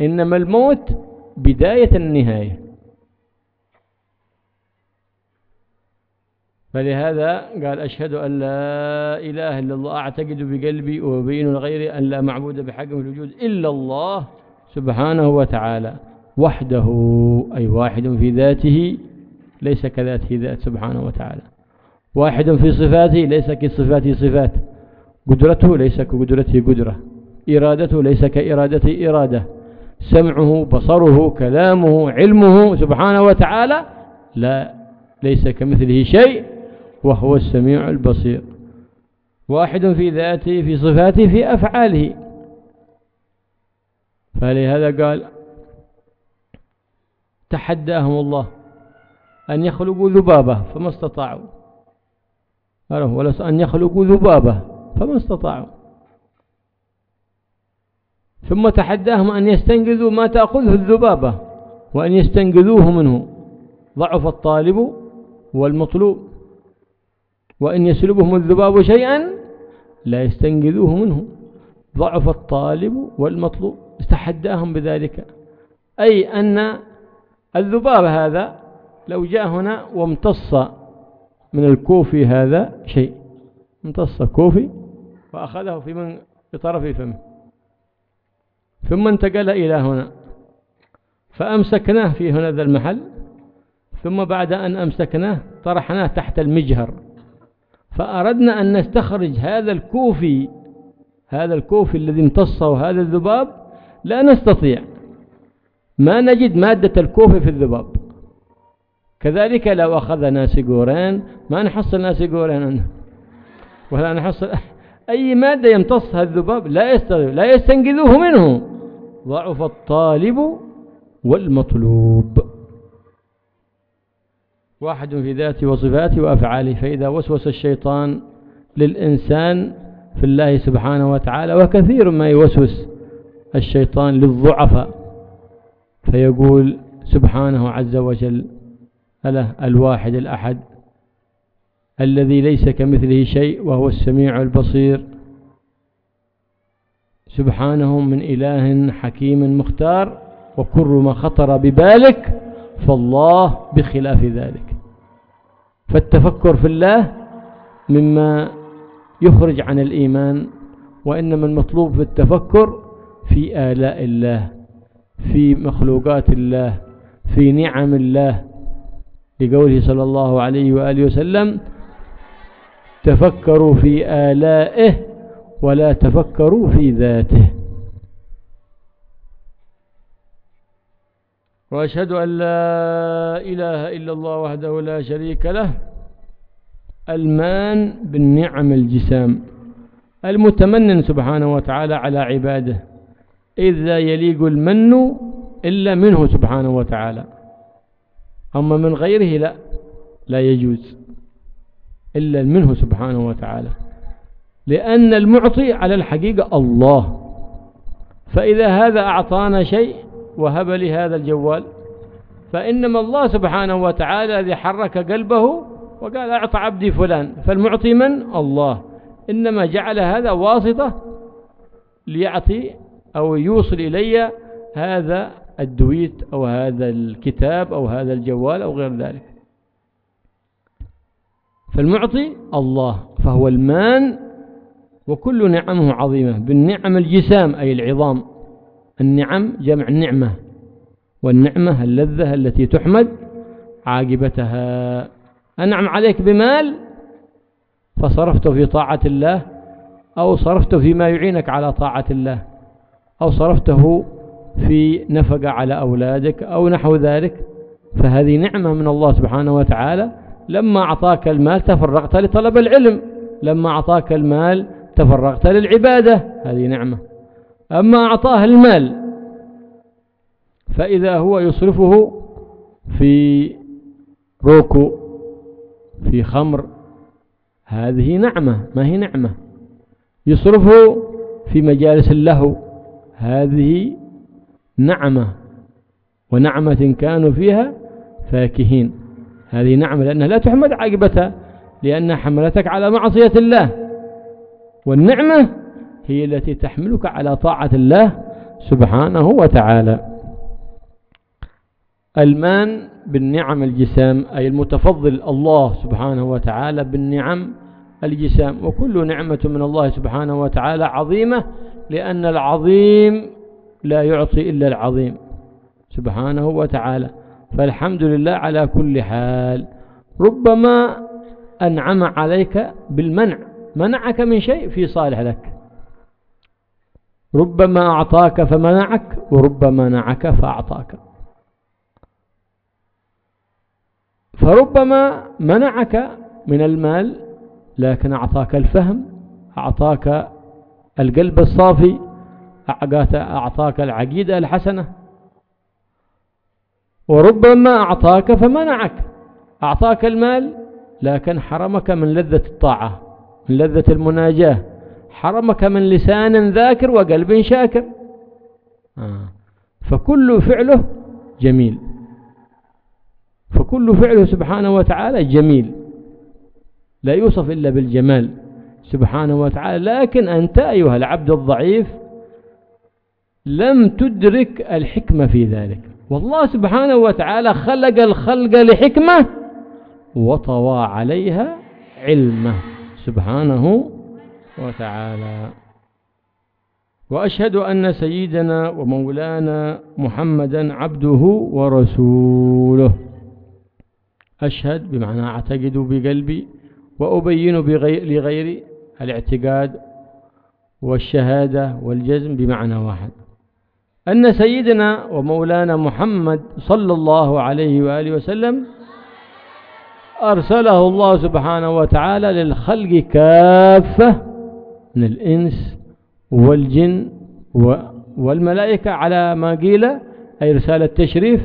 إنما الموت بداية النهاية. فلهذا قال أشهد أن لا إله إلا الله أعتقد بقلبي وبين لغيري أن لا معبود بحق في الوجود إلا الله سبحانه وتعالى وحده أي واحد في ذاته ليس كذاته ذات سبحانه وتعالى. واحد في صفاته ليس كصفاته صفات. قدرته ليس كقدرته قدرة. إرادته ليس كإرادته إرادة. سمعه بصره كلامه علمه سبحانه وتعالى لا ليس كمثله شيء وهو السميع البصير. واحد في ذاته في صفاته في أفعاله. فلهذا قال تحداهم الله أن يخلقوا ذبابة فما استطاعوا. ولا أن يخلقوا ذبابة فما استطاعوا. ثم تحداهم أن يستنقذوا ما تأخذه الذبابة وأن يستنقذوه منه. ضعف الطالب والمطلوب. وإن يسلبهم الذباب شيئا لا يستنقذوه منه. ضعف الطالب والمطلوب. استحداهم بذلك. أي أن الذباب هذا لو جاء هنا وامتص من الكوفي هذا شيء. امتص كوفي وأخذه في من بطرف فمه. ثم انتقل إلى هنا. فأمسكناه في هنا ذا المحل. ثم بعد أن أمسكناه طرحناه تحت المجهر. فأردنا أن نستخرج هذا الكوفي هذا الكوفي الذي امتصه هذا الذباب لا نستطيع. ما نجد مادة الكوفي في الذباب. كذلك لو أخذنا سيجورين ما نحصل ناسيجورين ولا نحصل أي مادة يمتصها الذباب لا يستطيع لا يستنقذوه منه. ضعف الطالب والمطلوب. واحد في ذاته وصفاته وأفعاله فإذا وسوس الشيطان للإنسان في الله سبحانه وتعالى وكثير ما يوسوس الشيطان للضعفاء فيقول سبحانه عز وجل أله الواحد الأحد الذي ليس كمثله شيء وهو السميع البصير. سبحانه من إله حكيم مختار وكل ما خطر ببالك فالله بخلاف ذلك. فالتفكر في الله مما يخرج عن الإيمان وإنما المطلوب في التفكر في آلاء الله في مخلوقات الله في نعم الله لقوله صلى الله عليه وآله وسلم تفكروا في آلائه ولا تفكروا في ذاته. وأشهد أن لا إله إلا الله وحده لا شريك له المان بالنعم الجسام المتمنن سبحانه وتعالى على عباده إذ لا يليق المن إلا منه سبحانه وتعالى. أما من غيره لا لا يجوز إلا منه سبحانه وتعالى لأن المعطي على الحقيقة الله فإذا هذا أعطانا شيء وهب لي هذا الجوال فإنما الله سبحانه وتعالى الذي حرك قلبه وقال أعطى عبدي فلان فالمعطي من؟ الله إنما جعل هذا واسطة ليعطي أو يوصل إلي هذا الدويت أو هذا الكتاب أو هذا الجوال أو غير ذلك. فالمعطي الله فهو المان وكل نعمه عظيمة. بالنعم الجسام أي العظام. النعم جمع النعمة والنعمة اللذة التي تحمد عاقبتها. أنعم عليك بمال فصرفته في طاعة الله أو صرفته فيما يعينك على طاعة الله أو صرفته في نفقة على أولادك أو نحو ذلك فهذه نعمة من الله سبحانه وتعالى. لما أعطاك المال تفرغت لطلب العلم لما أعطاك المال تفرغت للعبادة هذه نعمة. أما أعطاه المال فإذا هو يصرفه في روكو في خمر هذه نعمة. ما هي نعمة؟ يصرفه في مجالس اللهو هذه نعمة ونعمة كانوا فيها فاكهين. هذه نعمة لأنها لا تحمد عاقبتها لأنها حملتك على معصية الله. والنعمة هي التي تحملك على طاعة الله سبحانه وتعالى. المان بالنعم الجسام أي المتفضل الله سبحانه وتعالى بالنعم الجسام. وكل نعمة من الله سبحانه وتعالى عظيمة لأن العظيم لا يعطي إلا العظيم. سبحانه وتعالى. فالحمد لله على كل حال. ربما أنعم عليك بالمنع. منعك من شيء في صالح لك. ربما أعطاك فمنعك وربما منعك فأعطاك. فربما منعك من المال لكن أعطاك الفهم أعطاك القلب الصافي أعطاك العقيدة الحسنة. وربما أعطاك فمنعك. أعطاك المال لكن حرمك من لذة الطاعة من لذة المناجاة. حرمك من لسان ذاكر وقلب شاكر. آه. فكل فعله جميل. فكل فعله سبحانه وتعالى جميل. لا يوصف إلا بالجمال سبحانه وتعالى. لكن أنت أيها العبد الضعيف لم تدرك الحكمة في ذلك. والله سبحانه وتعالى خلق الخلق لحكمة وطوى عليها علمه سبحانه وتعالى. وأشهد أن سيدنا ومولانا محمدا عبده ورسوله. أشهد بمعنى أعتقد بقلبي وأبين لغيري الاعتقاد والشهادة والجزم بمعنى واحد. أن سيدنا ومولانا محمد صلى الله عليه وآله وسلم أرسله الله سبحانه وتعالى للخلق كافة من الإنس والجن والملائكة على ما قيل أي رسالة تشريف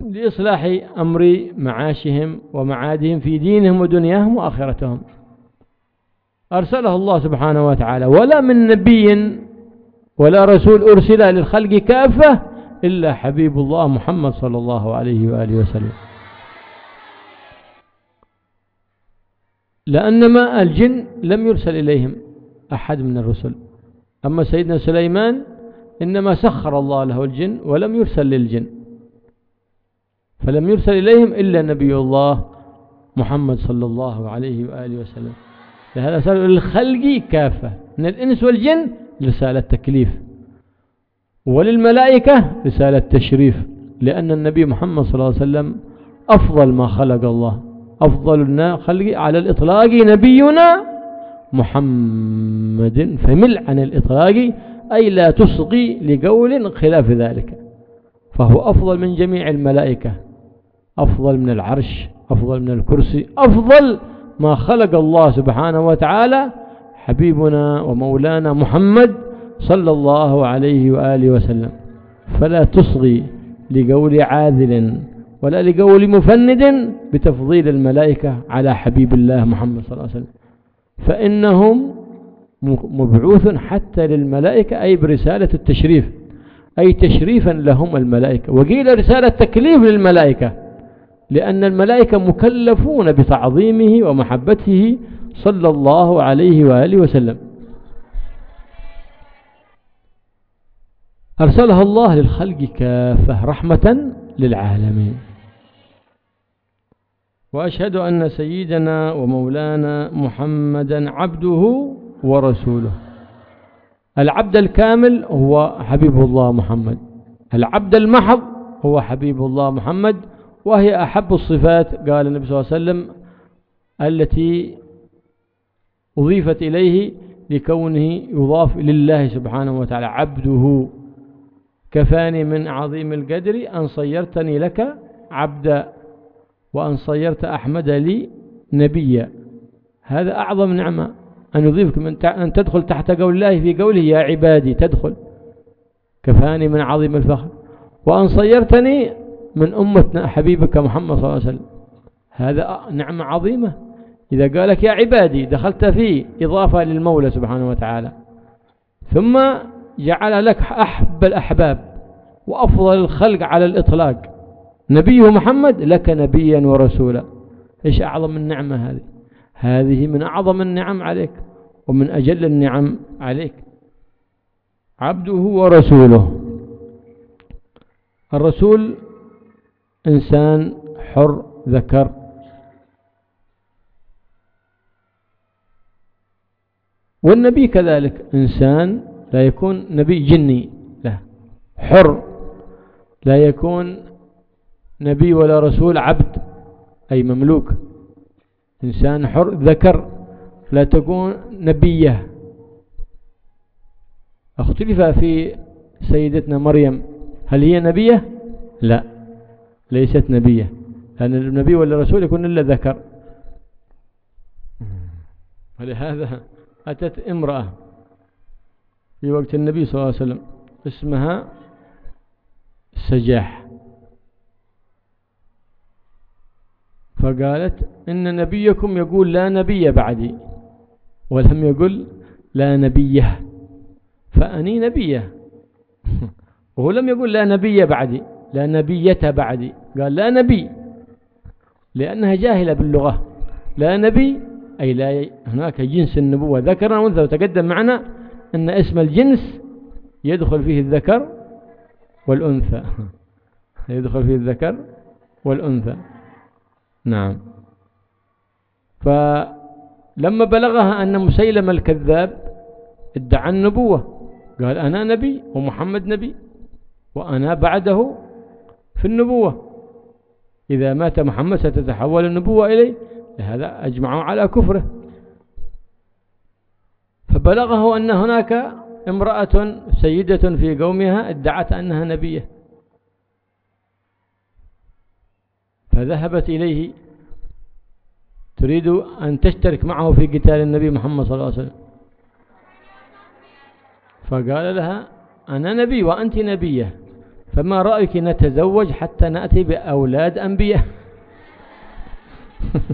لإصلاح أمر معاشهم ومعادهم في دينهم ودنياهم وآخرتهم. أرسله الله سبحانه وتعالى. ولا من نبي ولا رسول أرسل للخلق كافة إلا حبيب الله محمد صلى الله عليه وآله وسلم. لأنما الجن لم يرسل إليهم أحد من الرسل. أما سيدنا سليمان إنما سخر الله له الجن ولم يرسل للجن. فلم يرسل إليهم إلا نبي الله محمد صلى الله عليه وآله وسلم. لهذا صار للخلق كافة. من الإنس والجن رسالة تكليف وللملائكة رسالة تشريف لأن النبي محمد صلى الله عليه وسلم أفضل ما خلق الله أفضل الخلق على الإطلاق نبينا محمد. فمل عن الإطلاق أي لا تصغي لقول خلاف ذلك. فهو أفضل من جميع الملائكة أفضل من العرش أفضل من الكرسي أفضل ما خلق الله سبحانه وتعالى حبيبنا ومولانا محمد صلى الله عليه وآله وسلم. فلا تصغي لقول عاذل ولا لقول مفند بتفضيل الملائكة على حبيب الله محمد صلى الله عليه وسلم. فإنهم مبعوث حتى للملائكة أي برسالة التشريف أي تشريفا لهم الملائكة. وقيل رسالة تكليف للملائكة. لأن الملائكة مكلفون بتعظيمه ومحبته صلى الله عليه وآله وسلم. أرسلها الله للخلق كافة رحمة للعالمين. وأشهد أن سيدنا ومولانا محمدا عبده ورسوله. العبد الكامل هو حبيب الله محمد. العبد المحض هو حبيب الله محمد وهي أحب الصفات قال النبي صلى الله عليه وسلم التي أضيفت إليه لكونه يضاف لله سبحانه وتعالى. عبده كفاني من عظيم القدر أن صيرتني لك عبدا وأن صيرت أحمد لي نبيا. هذا أعظم نعمة أن يضيفك من أن تدخل تحت قول الله في قوله يا عبادي تدخل كفاني من عظيم الفخر. وأن صيرتني من أمة حبيبك محمد صلى الله عليه وسلم. هذا نعمة عظيمة. إذا قالك يا عبادي دخلت فيه إضافة للمولى سبحانه وتعالى. ثم جعل لك أحب الأحباب وأفضل الخلق على الإطلاق. نبيه محمد لك نبيا ورسولا. إيش أعظم من نعمة هذه؟ هذه من أعظم النعم عليك ومن أجل النعم عليك. عبده ورسوله. الرسول إنسان حر ذكر. والنبي كذلك إنسان لا يكون نبي جني لا حر لا يكون نبي ولا رسول عبد أي مملوك. إنسان حر ذكر لا تكون نبية. أختلف في سيدتنا مريم هل هي نبية؟ لا. ليست نبية. لأن النبي ولا رسول يكون إلا ذكر؟ ولهذا أتت امرأة في وقت النبي صلى الله عليه وسلم اسمها سجاح. فقالت إن نبيكم يقول لا نبي بعدي ولم يقل لا نبية. فأني نبية. وهو لم يقل لا نبي بعدي. لا نبية بعدي قال لا نبي لأنها جاهلة باللغة. لا نبي أي لا هناك جنس النبوة. ذكر وانثى وتقدم معنا أن اسم الجنس يدخل فيه الذكر والأنثى. يدخل فيه الذكر والأنثى. نعم. فلما بلغها أن مسيلم الكذاب ادعى النبوة. قال أنا نبي ومحمد نبي وأنا بعده في النبوة. إذا مات محمد ستتحول النبوة إليه لهذا أجمعوا على كفره. فبلغه أن هناك امرأة سيدة في قومها ادعت أنها نبية. فذهبت إليه. تريد أن تشترك معه في قتال النبي محمد صلى الله عليه وسلم. فقال لها أنا نبي وأنت نبية. فما رأيك نتزوج حتى نأتي بأولاد أنبياء؟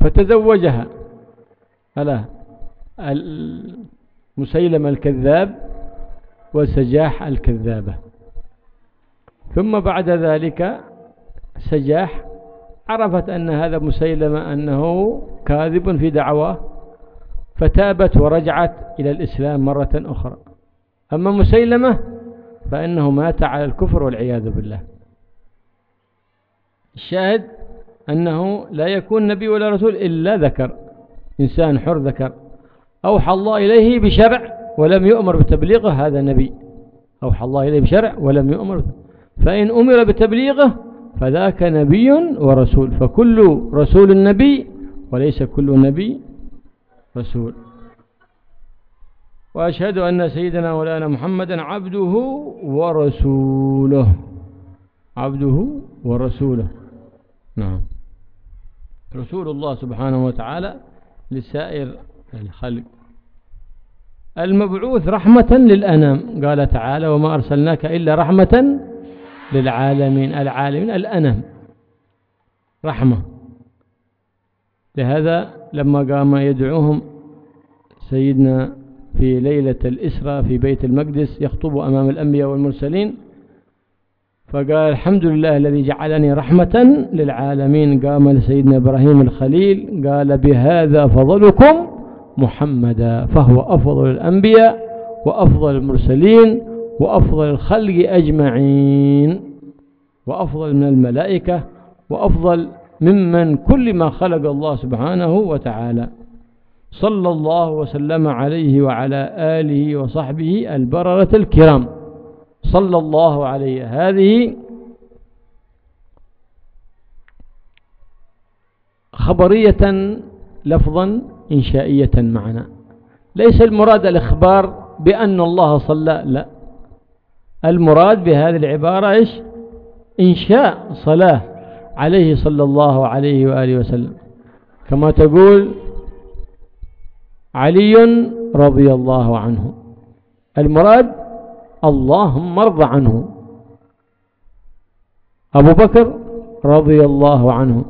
فتزوجها. ألا مسيلم الكذاب وسجاح الكذابة. ثم بعد ذلك سجاح عرفت أن هذا مسيلمة أنه كاذب في دعواه فتابت ورجعت إلى الإسلام مرة أخرى. أما مسيلمة فإنه مات على الكفر والعياذ بالله. الشاهد أنه لا يكون نبي ولا رسول إلا ذكر إنسان حر ذكر. أوحى الله إليه بشرع ولم يؤمر بتبليغه هذا نبي. أوحى الله إليه بشرع ولم يؤمر. فإن أمر بتبليغه فذاك نبي ورسول. فكل رسول نبي وليس كل نبي رسول. وأشهد أن سيدنا مولانا محمدا عبده ورسوله. عبده ورسوله. نعم. رسول الله سبحانه وتعالى لسائر الخلق المبعوث رحمة للأنام. قال تعالى وما أرسلناك إلا رحمة للعالمين. العالمين الأنام. رحمة. لهذا لما قام يدعوهم سيدنا في ليلة الإسرى في بيت المقدس يخطب أمام الأنبياء والمرسلين فقال الحمد لله الذي جعلني رحمة للعالمين. قام لسيدنا إبراهيم الخليل قال بهذا فضلكم محمدا فهو أفضل الأنبياء وأفضل المرسلين وأفضل الخلق أجمعين وأفضل من الملائكة وأفضل ممن كل ما خلق الله سبحانه وتعالى. صلى الله وسلم عليه وعلى آله وصحبه البررة الكرام. صلى الله عليه. هذه خبرية لفظا إنشائية معنا. ليس المراد الإخبار بأن الله صلى لا. المراد بهذه العبارة إيش؟ إنشاء صلاة. عليه صلى الله عليه وآله وسلم. كما تقول علي رضي الله عنه. المراد اللهم ارض عنه. أبو بكر رضي الله عنه.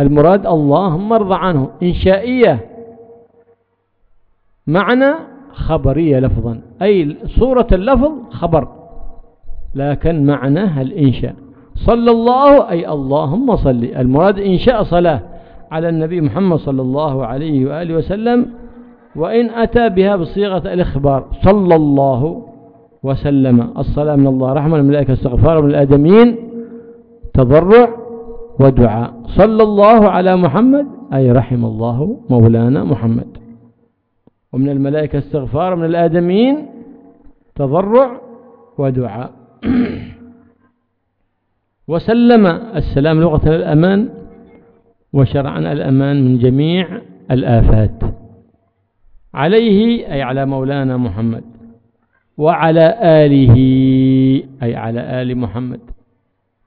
المراد اللهم ارض عنه. إنشائية. معنى خبرية لفظا. أي صورة اللفظ خبر. لكن معناها الإنشاء. صلى الله أي اللهم صل. المراد إنشاء صلاة على النبي محمد صلى الله عليه وآله وسلم وإن أتى بها بصيغة الإخبار صلى الله وسلم. الصلاة من الله رحمة الملائكة استغفار من الآدمين تضرع ودعاء. صلى الله على محمد أي رحم الله مولانا محمد. ومن الملائكة استغفار من الآدمين تضرع ودعاء. وسلم السلام لغة الأمان وشرعا الأمان من جميع الآفات. عليه أي على مولانا محمد وعلى آله أي على آل محمد.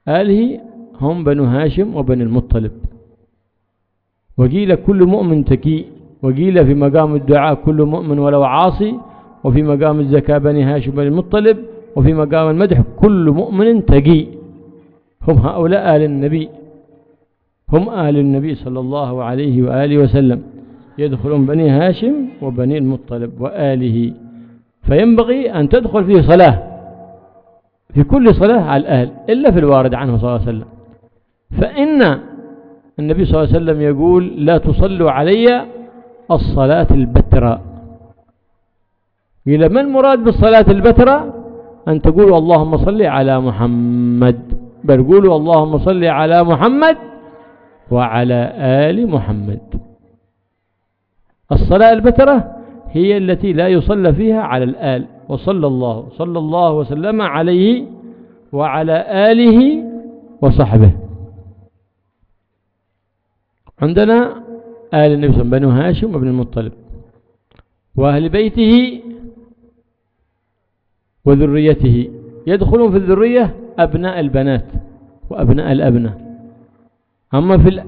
آله هم بنو هاشم وبنو المطلب. وقيل كل مؤمن تكي وقيل في مقام الدعاء كل مؤمن ولو عاصي وفي مقام الزكاة بني هاشم بني المطلب وفي مقام المدح كل مؤمن تقي. هم هؤلاء آل النبي. هم آل النبي صلى الله عليه وآله وسلم. يدخلون بني هاشم وبني المطلب وآله. فينبغي أن تدخل فيه صلاة في كل صلاة على الأهل إلا في الوارد عنه صلى الله عليه وسلم. فإن النبي صلى الله عليه وسلم يقول لا تصلوا علي الصلاة البتراء قيل ما المراد بالصلاة البتراء أن تقول اللهم صل على محمد. بل قولوا اللهم صل على محمد وعلى آل محمد. الصلاة البترة هي التي لا يصلى فيها على الآل وصلى الله صلى الله وسلم عليه وعلى آله وصحبه. عندنا آل النبي صلى بنو هاشم وابن المطلب وأهل بيته وذريته. يدخلون في الذرية أبناء البنات وأبناء الأبناء. أما في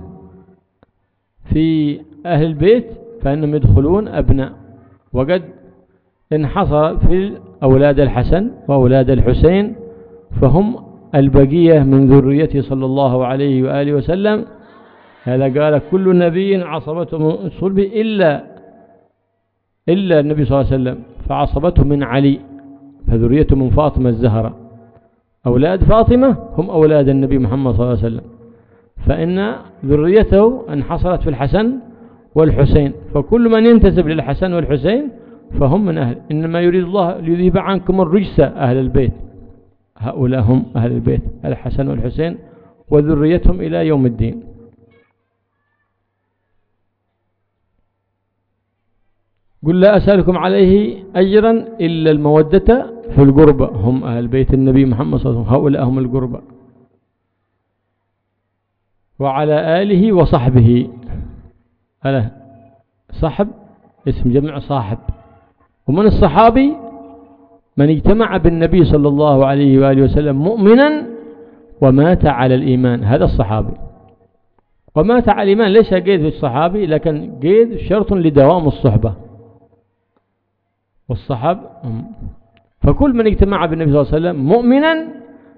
في أهل البيت فإنهم يدخلون أبناء. وقد انحصر في أولاد الحسن وأولاد الحسين فهم البقية من ذريته صلى الله عليه وآله وسلم. هذا قال كل نبي عصبته من صلبه إلا إلا النبي صلى الله عليه وسلم فعصبته من علي فذريته من فاطمة الزهرة أولاد فاطمة هم أولاد النبي محمد صلى الله عليه وسلم. فإن ذريته انحصرت في الحسن والحسين فكل من ينتسب للحسن والحسين فهم من أهل. إنما يريد الله ليذيب عنكم الرجس أهل البيت. هؤلاء هم أهل البيت الحسن والحسين وذريتهم إلى يوم الدين. قل لا أسألكم عليه أجرا إلا المودة في القربة هم أهل بيت النبي محمد صلى الله عليه وسلم هؤلاء هم القربة. وعلى آله وصحبه ألا صحب اسم جمع صاحب. ومن الصحابي من اجتمع بالنبي صلى الله عليه وآله وسلم مؤمنا ومات على الإيمان هذا الصحابي. ومات على الإيمان ليس قيد في الصحابي لكن قيد شرط لدوام الصحبة. والصحاب فكل من اجتمع بالنبي صلى الله عليه وسلم مؤمنا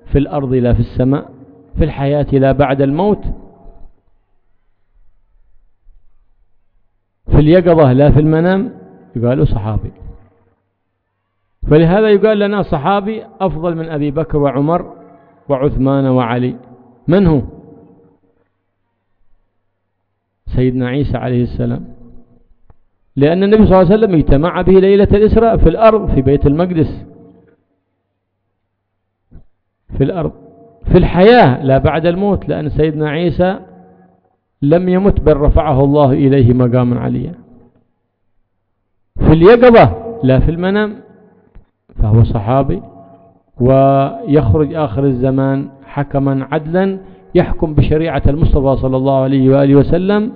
في الأرض لا في السماء في الحياة لا بعد الموت في اليقظة لا في المنام يقالوا صحابي. فلهذا يقال لنا صحابي أفضل من أبي بكر وعمر وعثمان وعلي. من هو؟ سيدنا عيسى عليه السلام. لأن النبي صلى الله عليه وسلم اجتمع به ليلة الإسراء في الأرض في بيت المقدس. في الأرض. في الحياة لا بعد الموت لأن سيدنا عيسى لم يمت بل رفعه الله إليه مقاما عليا. في اليقظة لا في المنام فهو صحابي ويخرج آخر الزمان حكما عدلا يحكم بشريعة المصطفى صلى الله عليه وآله وسلم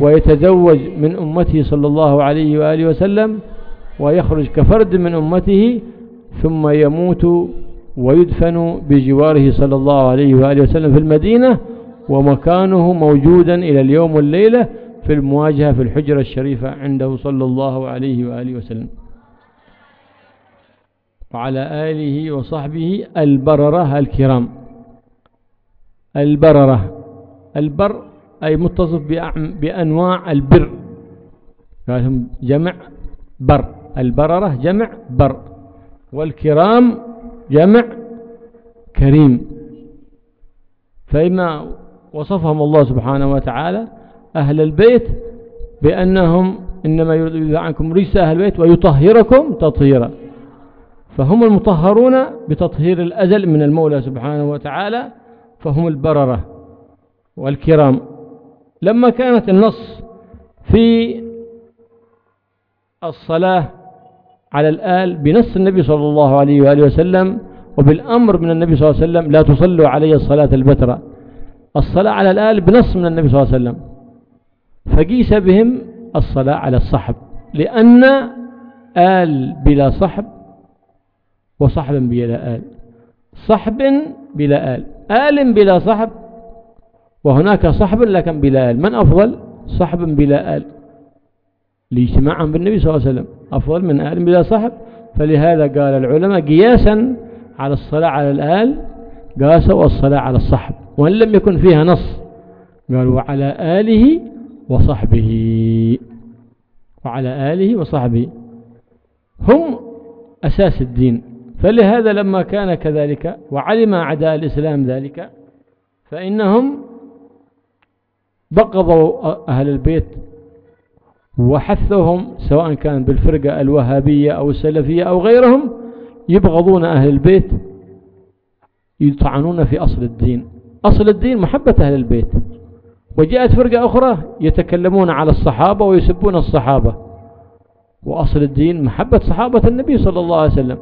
ويتزوج من أمته صلى الله عليه وآله وسلم ويخرج كفرد من أمته ثم يموت ويدفن بجواره صلى الله عليه وآله وسلم في المدينة ومكانه موجودا إلى اليوم والليلة في المواجهة في الحجرة الشريفة عنده صلى الله عليه وآله وسلم. وعلى آله وصحبه البررة الكرام. البررة. البر أي متصف بأنواع البر. جمع بر. البررة جمع بر. والكرام جمع كريم. فإما وصفهم الله سبحانه وتعالى أهل البيت بأنهم إنما يريد عنكم رجس أهل البيت ويطهركم تطهيرا. فهم المطهرون بتطهير الأزل من المولى سبحانه وتعالى فهم البررة والكرام. لما كانت النص في الصلاة على الآل بنص النبي صلى الله عليه وآله وسلم وبالأمر من النبي صلى الله عليه وسلم لا تصلوا علي الصلاة البترة الصلاة على الآل بنص من النبي صلى الله عليه وسلم. فقيس بهم الصلاة على الصحب لأن آل بلا صحب وصحب بلا آل. صحب بلا آل. آل بلا صحب وهناك صحب لكن بلا آل. من أفضل؟ صحب بلا آل. لاجتماعهم بالنبي صلى الله عليه وسلم. أفضل من آل بلا صحب فلهذا قال العلماء قياسا على الصلاة على الآل قاسوا الصلاة على الصحب وإن لم يكن فيها نص قالوا وعلى آله وصحبه. وعلى آله وصحبه. هم أساس الدين. فلهذا لما كان كذلك وعلم أعداء الإسلام ذلك فإنهم بقضوا أهل البيت وحثهم سواء كان بالفرقة الوهابية أو السلفية أو غيرهم يبغضون أهل البيت يطعنون في أصل الدين. أصل الدين محبة أهل البيت. وجاءت فرقة أخرى يتكلمون على الصحابة ويسبون الصحابة. وأصل الدين محبة صحابة النبي صلى الله عليه وسلم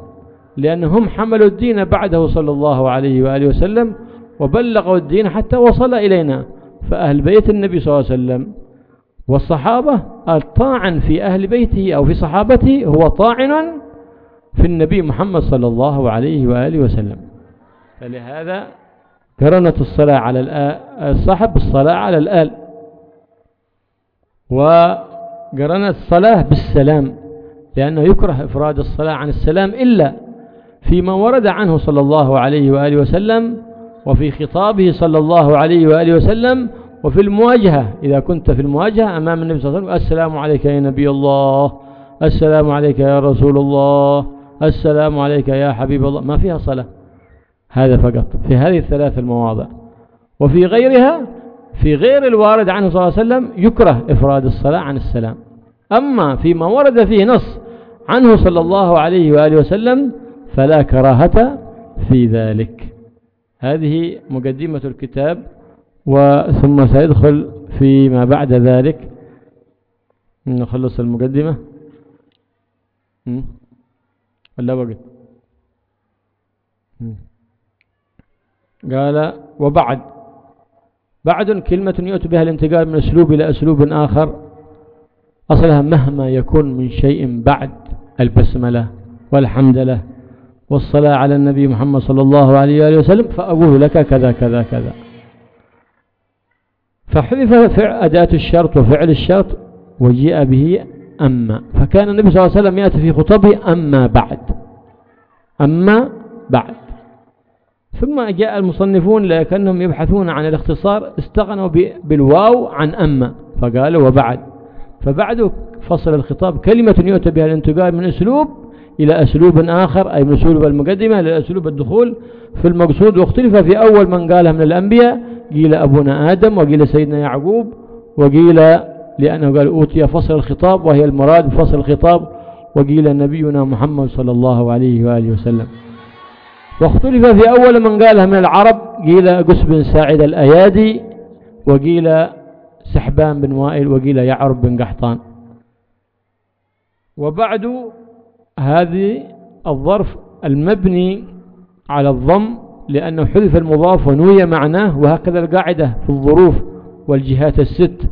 لأنهم حملوا الدين بعده صلى الله عليه وآله وسلم وبلغوا الدين حتى وصل إلينا. فأهل بيت النبي صلى الله عليه وسلم والصحابة الطاعن في أهل بيته أو في صحابته هو طاعن في النبي محمد صلى الله عليه وآله وسلم. فلهذا قرنت الصلاة على الصحب بالصلاة على الآل. وقرنت الصلاة بالسلام لأنه يكره إفراد الصلاة عن السلام إلا فيما ورد عنه صلى الله عليه وآله وسلم وفي خطابه صلى الله عليه وآله وسلم وفي المواجهة إذا كنت في المواجهة أمام النبي صلى الله عليه وسلم السلام عليك يا نبي الله السلام عليك يا رسول الله السلام عليك يا حبيب الله. ما فيها صلاة. هذا فقط. في هذه الثلاث المواضع. وفي غيرها في غير الوارد عنه صلى الله عليه وسلم يكره إفراد الصلاة عن السلام. أما فيما ورد فيه نص عنه صلى الله عليه وآله وسلم فلا كراهة في ذلك. هذه مقدمة الكتاب وثم سيدخل فيما بعد ذلك نخلص المقدمة. ولا وقت. قال وبعد. بعد كلمة يؤتي بها الانتقال من أسلوب إلى أسلوب آخر. أصلها مهما يكون من شيء بعد البسملة والحمد له والصلاة على النبي محمد صلى الله عليه وآله وسلم فأقول لك كذا كذا كذا. فحذف أداة الشرط وفعل الشرط وجيء به أما. فكان النبي صلى الله عليه وسلم يأتي في خطبه أما بعد. أما بعد. ثم جاء المصنفون لكنهم يبحثون عن الاختصار استغنوا بالواو عن أما. فقالوا وبعد. فبعد فصل الخطاب. كلمة يؤتى بها الانتقال من أسلوب إلى أسلوب آخر أي من أسلوب المقدمة إلى أسلوب الدخول في المقصود واختلف في أول من قالها من الأنبياء قيل أبونا آدم وقيل سيدنا يعقوب وقيل لأنه قال أوتي فصل الخطاب وهي المراد بفصل الخطاب وقيل نبينا محمد صلى الله عليه وآله وسلم. واختلف في أول من قالها من العرب قيل قس بن ساعد الأيادي وقيل سحبان بن وائل وقيل يعرب بن قحطان. وبعد هذه الظرف المبني على الضم لأنه حذف المضاف ونوي معناه وهكذا القاعدة في الظروف والجهات الست.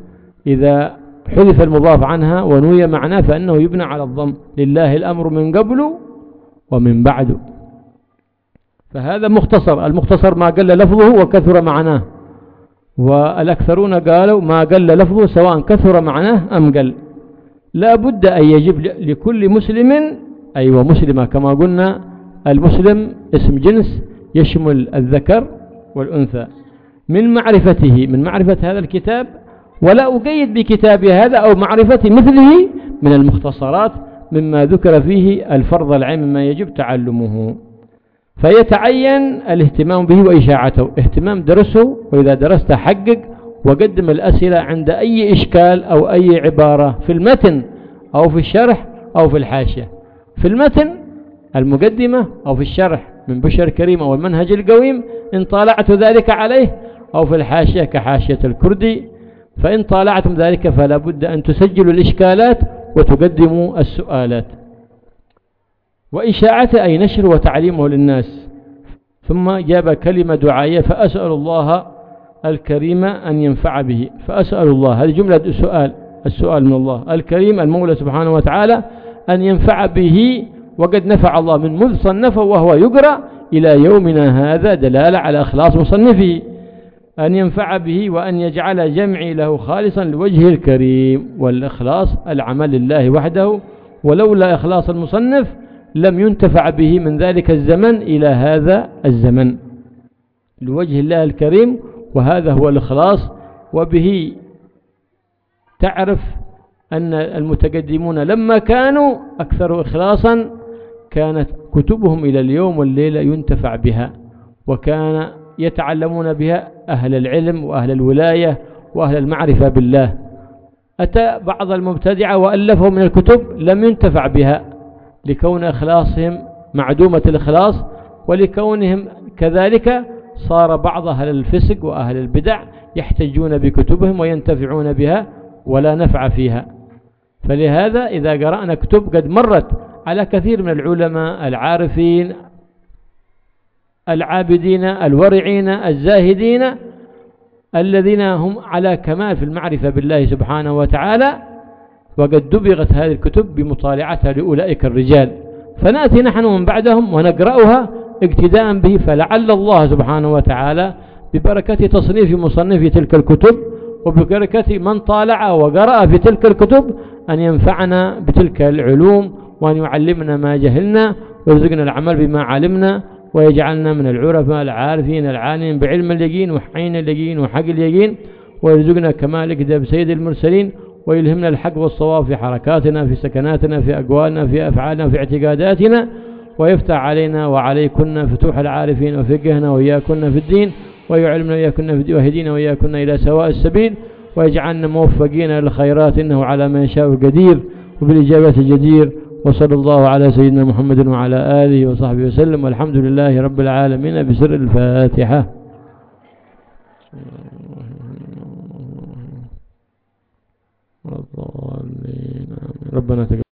إذا حذف المضاف عنها ونوي معناه فأنه يبنى على الضم. لله الأمر من قبل ومن بعد. فهذا مختصر. المختصر ما قل لفظه وكثر معناه. والأكثرون قالوا ما قل لفظه سواء كثر معناه أم قل. لا بد أن يجب لكل مسلم أي أيوة ومسلمة كما قلنا المسلم اسم جنس يشمل الذكر والأنثى. من معرفته من معرفة هذا الكتاب ولا أقيد بكتاب هذا أو معرفة مثله من المختصرات مما ذكر فيه الفرض العام مما يجب تعلمه. فيتعين الاهتمام به وإشاعته. اهتمام درسه وإذا درست حقق وقدم الأسئلة عند أي إشكال أو أي عبارة في المتن أو في الشرح أو في الحاشية. في المتن المقدمة أو في الشرح من بشر كريم أو المنهج القويم إن طالعت ذلك عليه أو في الحاشية كحاشية الكردي فإن طالعتم ذلك فلا بد أن تسجلوا الإشكالات وتقدموا السؤالات. وإشاعته أي نشر وتعليمه للناس. ثم جاب كلمة دعائية فأسأل الله الكريم أن ينفع به. فأسأل الله هذه جملة سؤال السؤال من الله. الكريم المولى سبحانه وتعالى أن ينفع به وقد نفع الله من مذ صنفه وهو يقرأ إلى يومنا هذا دلالة على إخلاص مصنفه. أن ينفع به وأن يجعل جمعي له خالصا لوجهه الكريم والإخلاص العمل لله وحده. ولولا إخلاص المصنف لم ينتفع به من ذلك الزمن إلى هذا الزمن. لوجه الله الكريم وهذا هو الإخلاص. وبه تعرف أن المتقدمون لما كانوا أكثر إخلاصا كانت كتبهم إلى اليوم والليلة ينتفع بها وكان يتعلمون بها أهل العلم وأهل الولاية وأهل المعرفة بالله. أتى بعض المبتدعة وألفوا من الكتب لم ينتفع بها لكون إخلاصهم معدومة الإخلاص ولكونهم كذلك صار بعض أهل الفسق وأهل البدع يحتجون بكتبهم وينتفعون بها ولا نفع فيها. فلهذا إذا قرأنا كتب قد مرت على كثير من العلماء العارفين العابدين الورعين الزاهدين الذين هم على كمال في المعرفة بالله سبحانه وتعالى وقد دبغت هذه الكتب بمطالعتها لأولئك الرجال. فنأتي نحن من بعدهم ونقرأها اقتداء به فلعل الله سبحانه وتعالى ببركة تصنيف مصنف تلك الكتب وببركة من طالع وقرأ في تلك الكتب أن ينفعنا بتلك العلوم وأن يعلمنا ما جهلنا ويرزقنا العمل بما علمنا ويجعلنا من العرفاء العارفين العالمين بعلم اليقين وحين اليقين وحق اليقين ويرزقنا كمال كتاب سيد المرسلين ويلهمنا الحق والصواب في حركاتنا في سكناتنا في أقوالنا في أفعالنا في اعتقاداتنا ويفتح علينا وعليكن فتوح العارفين وفقهنا وإياكن في الدين ويعلمنا وإياكن في الدين ويهدينا وإياكن إلى سواء السبيل ويجعلنا موفقين للخيرات إنه على ما يشاء قدير وبالإجابة جدير وصلى الله على سيدنا محمد وعلى آله وصحبه وسلم والحمد لله رب العالمين بسر الفاتحة. ربنا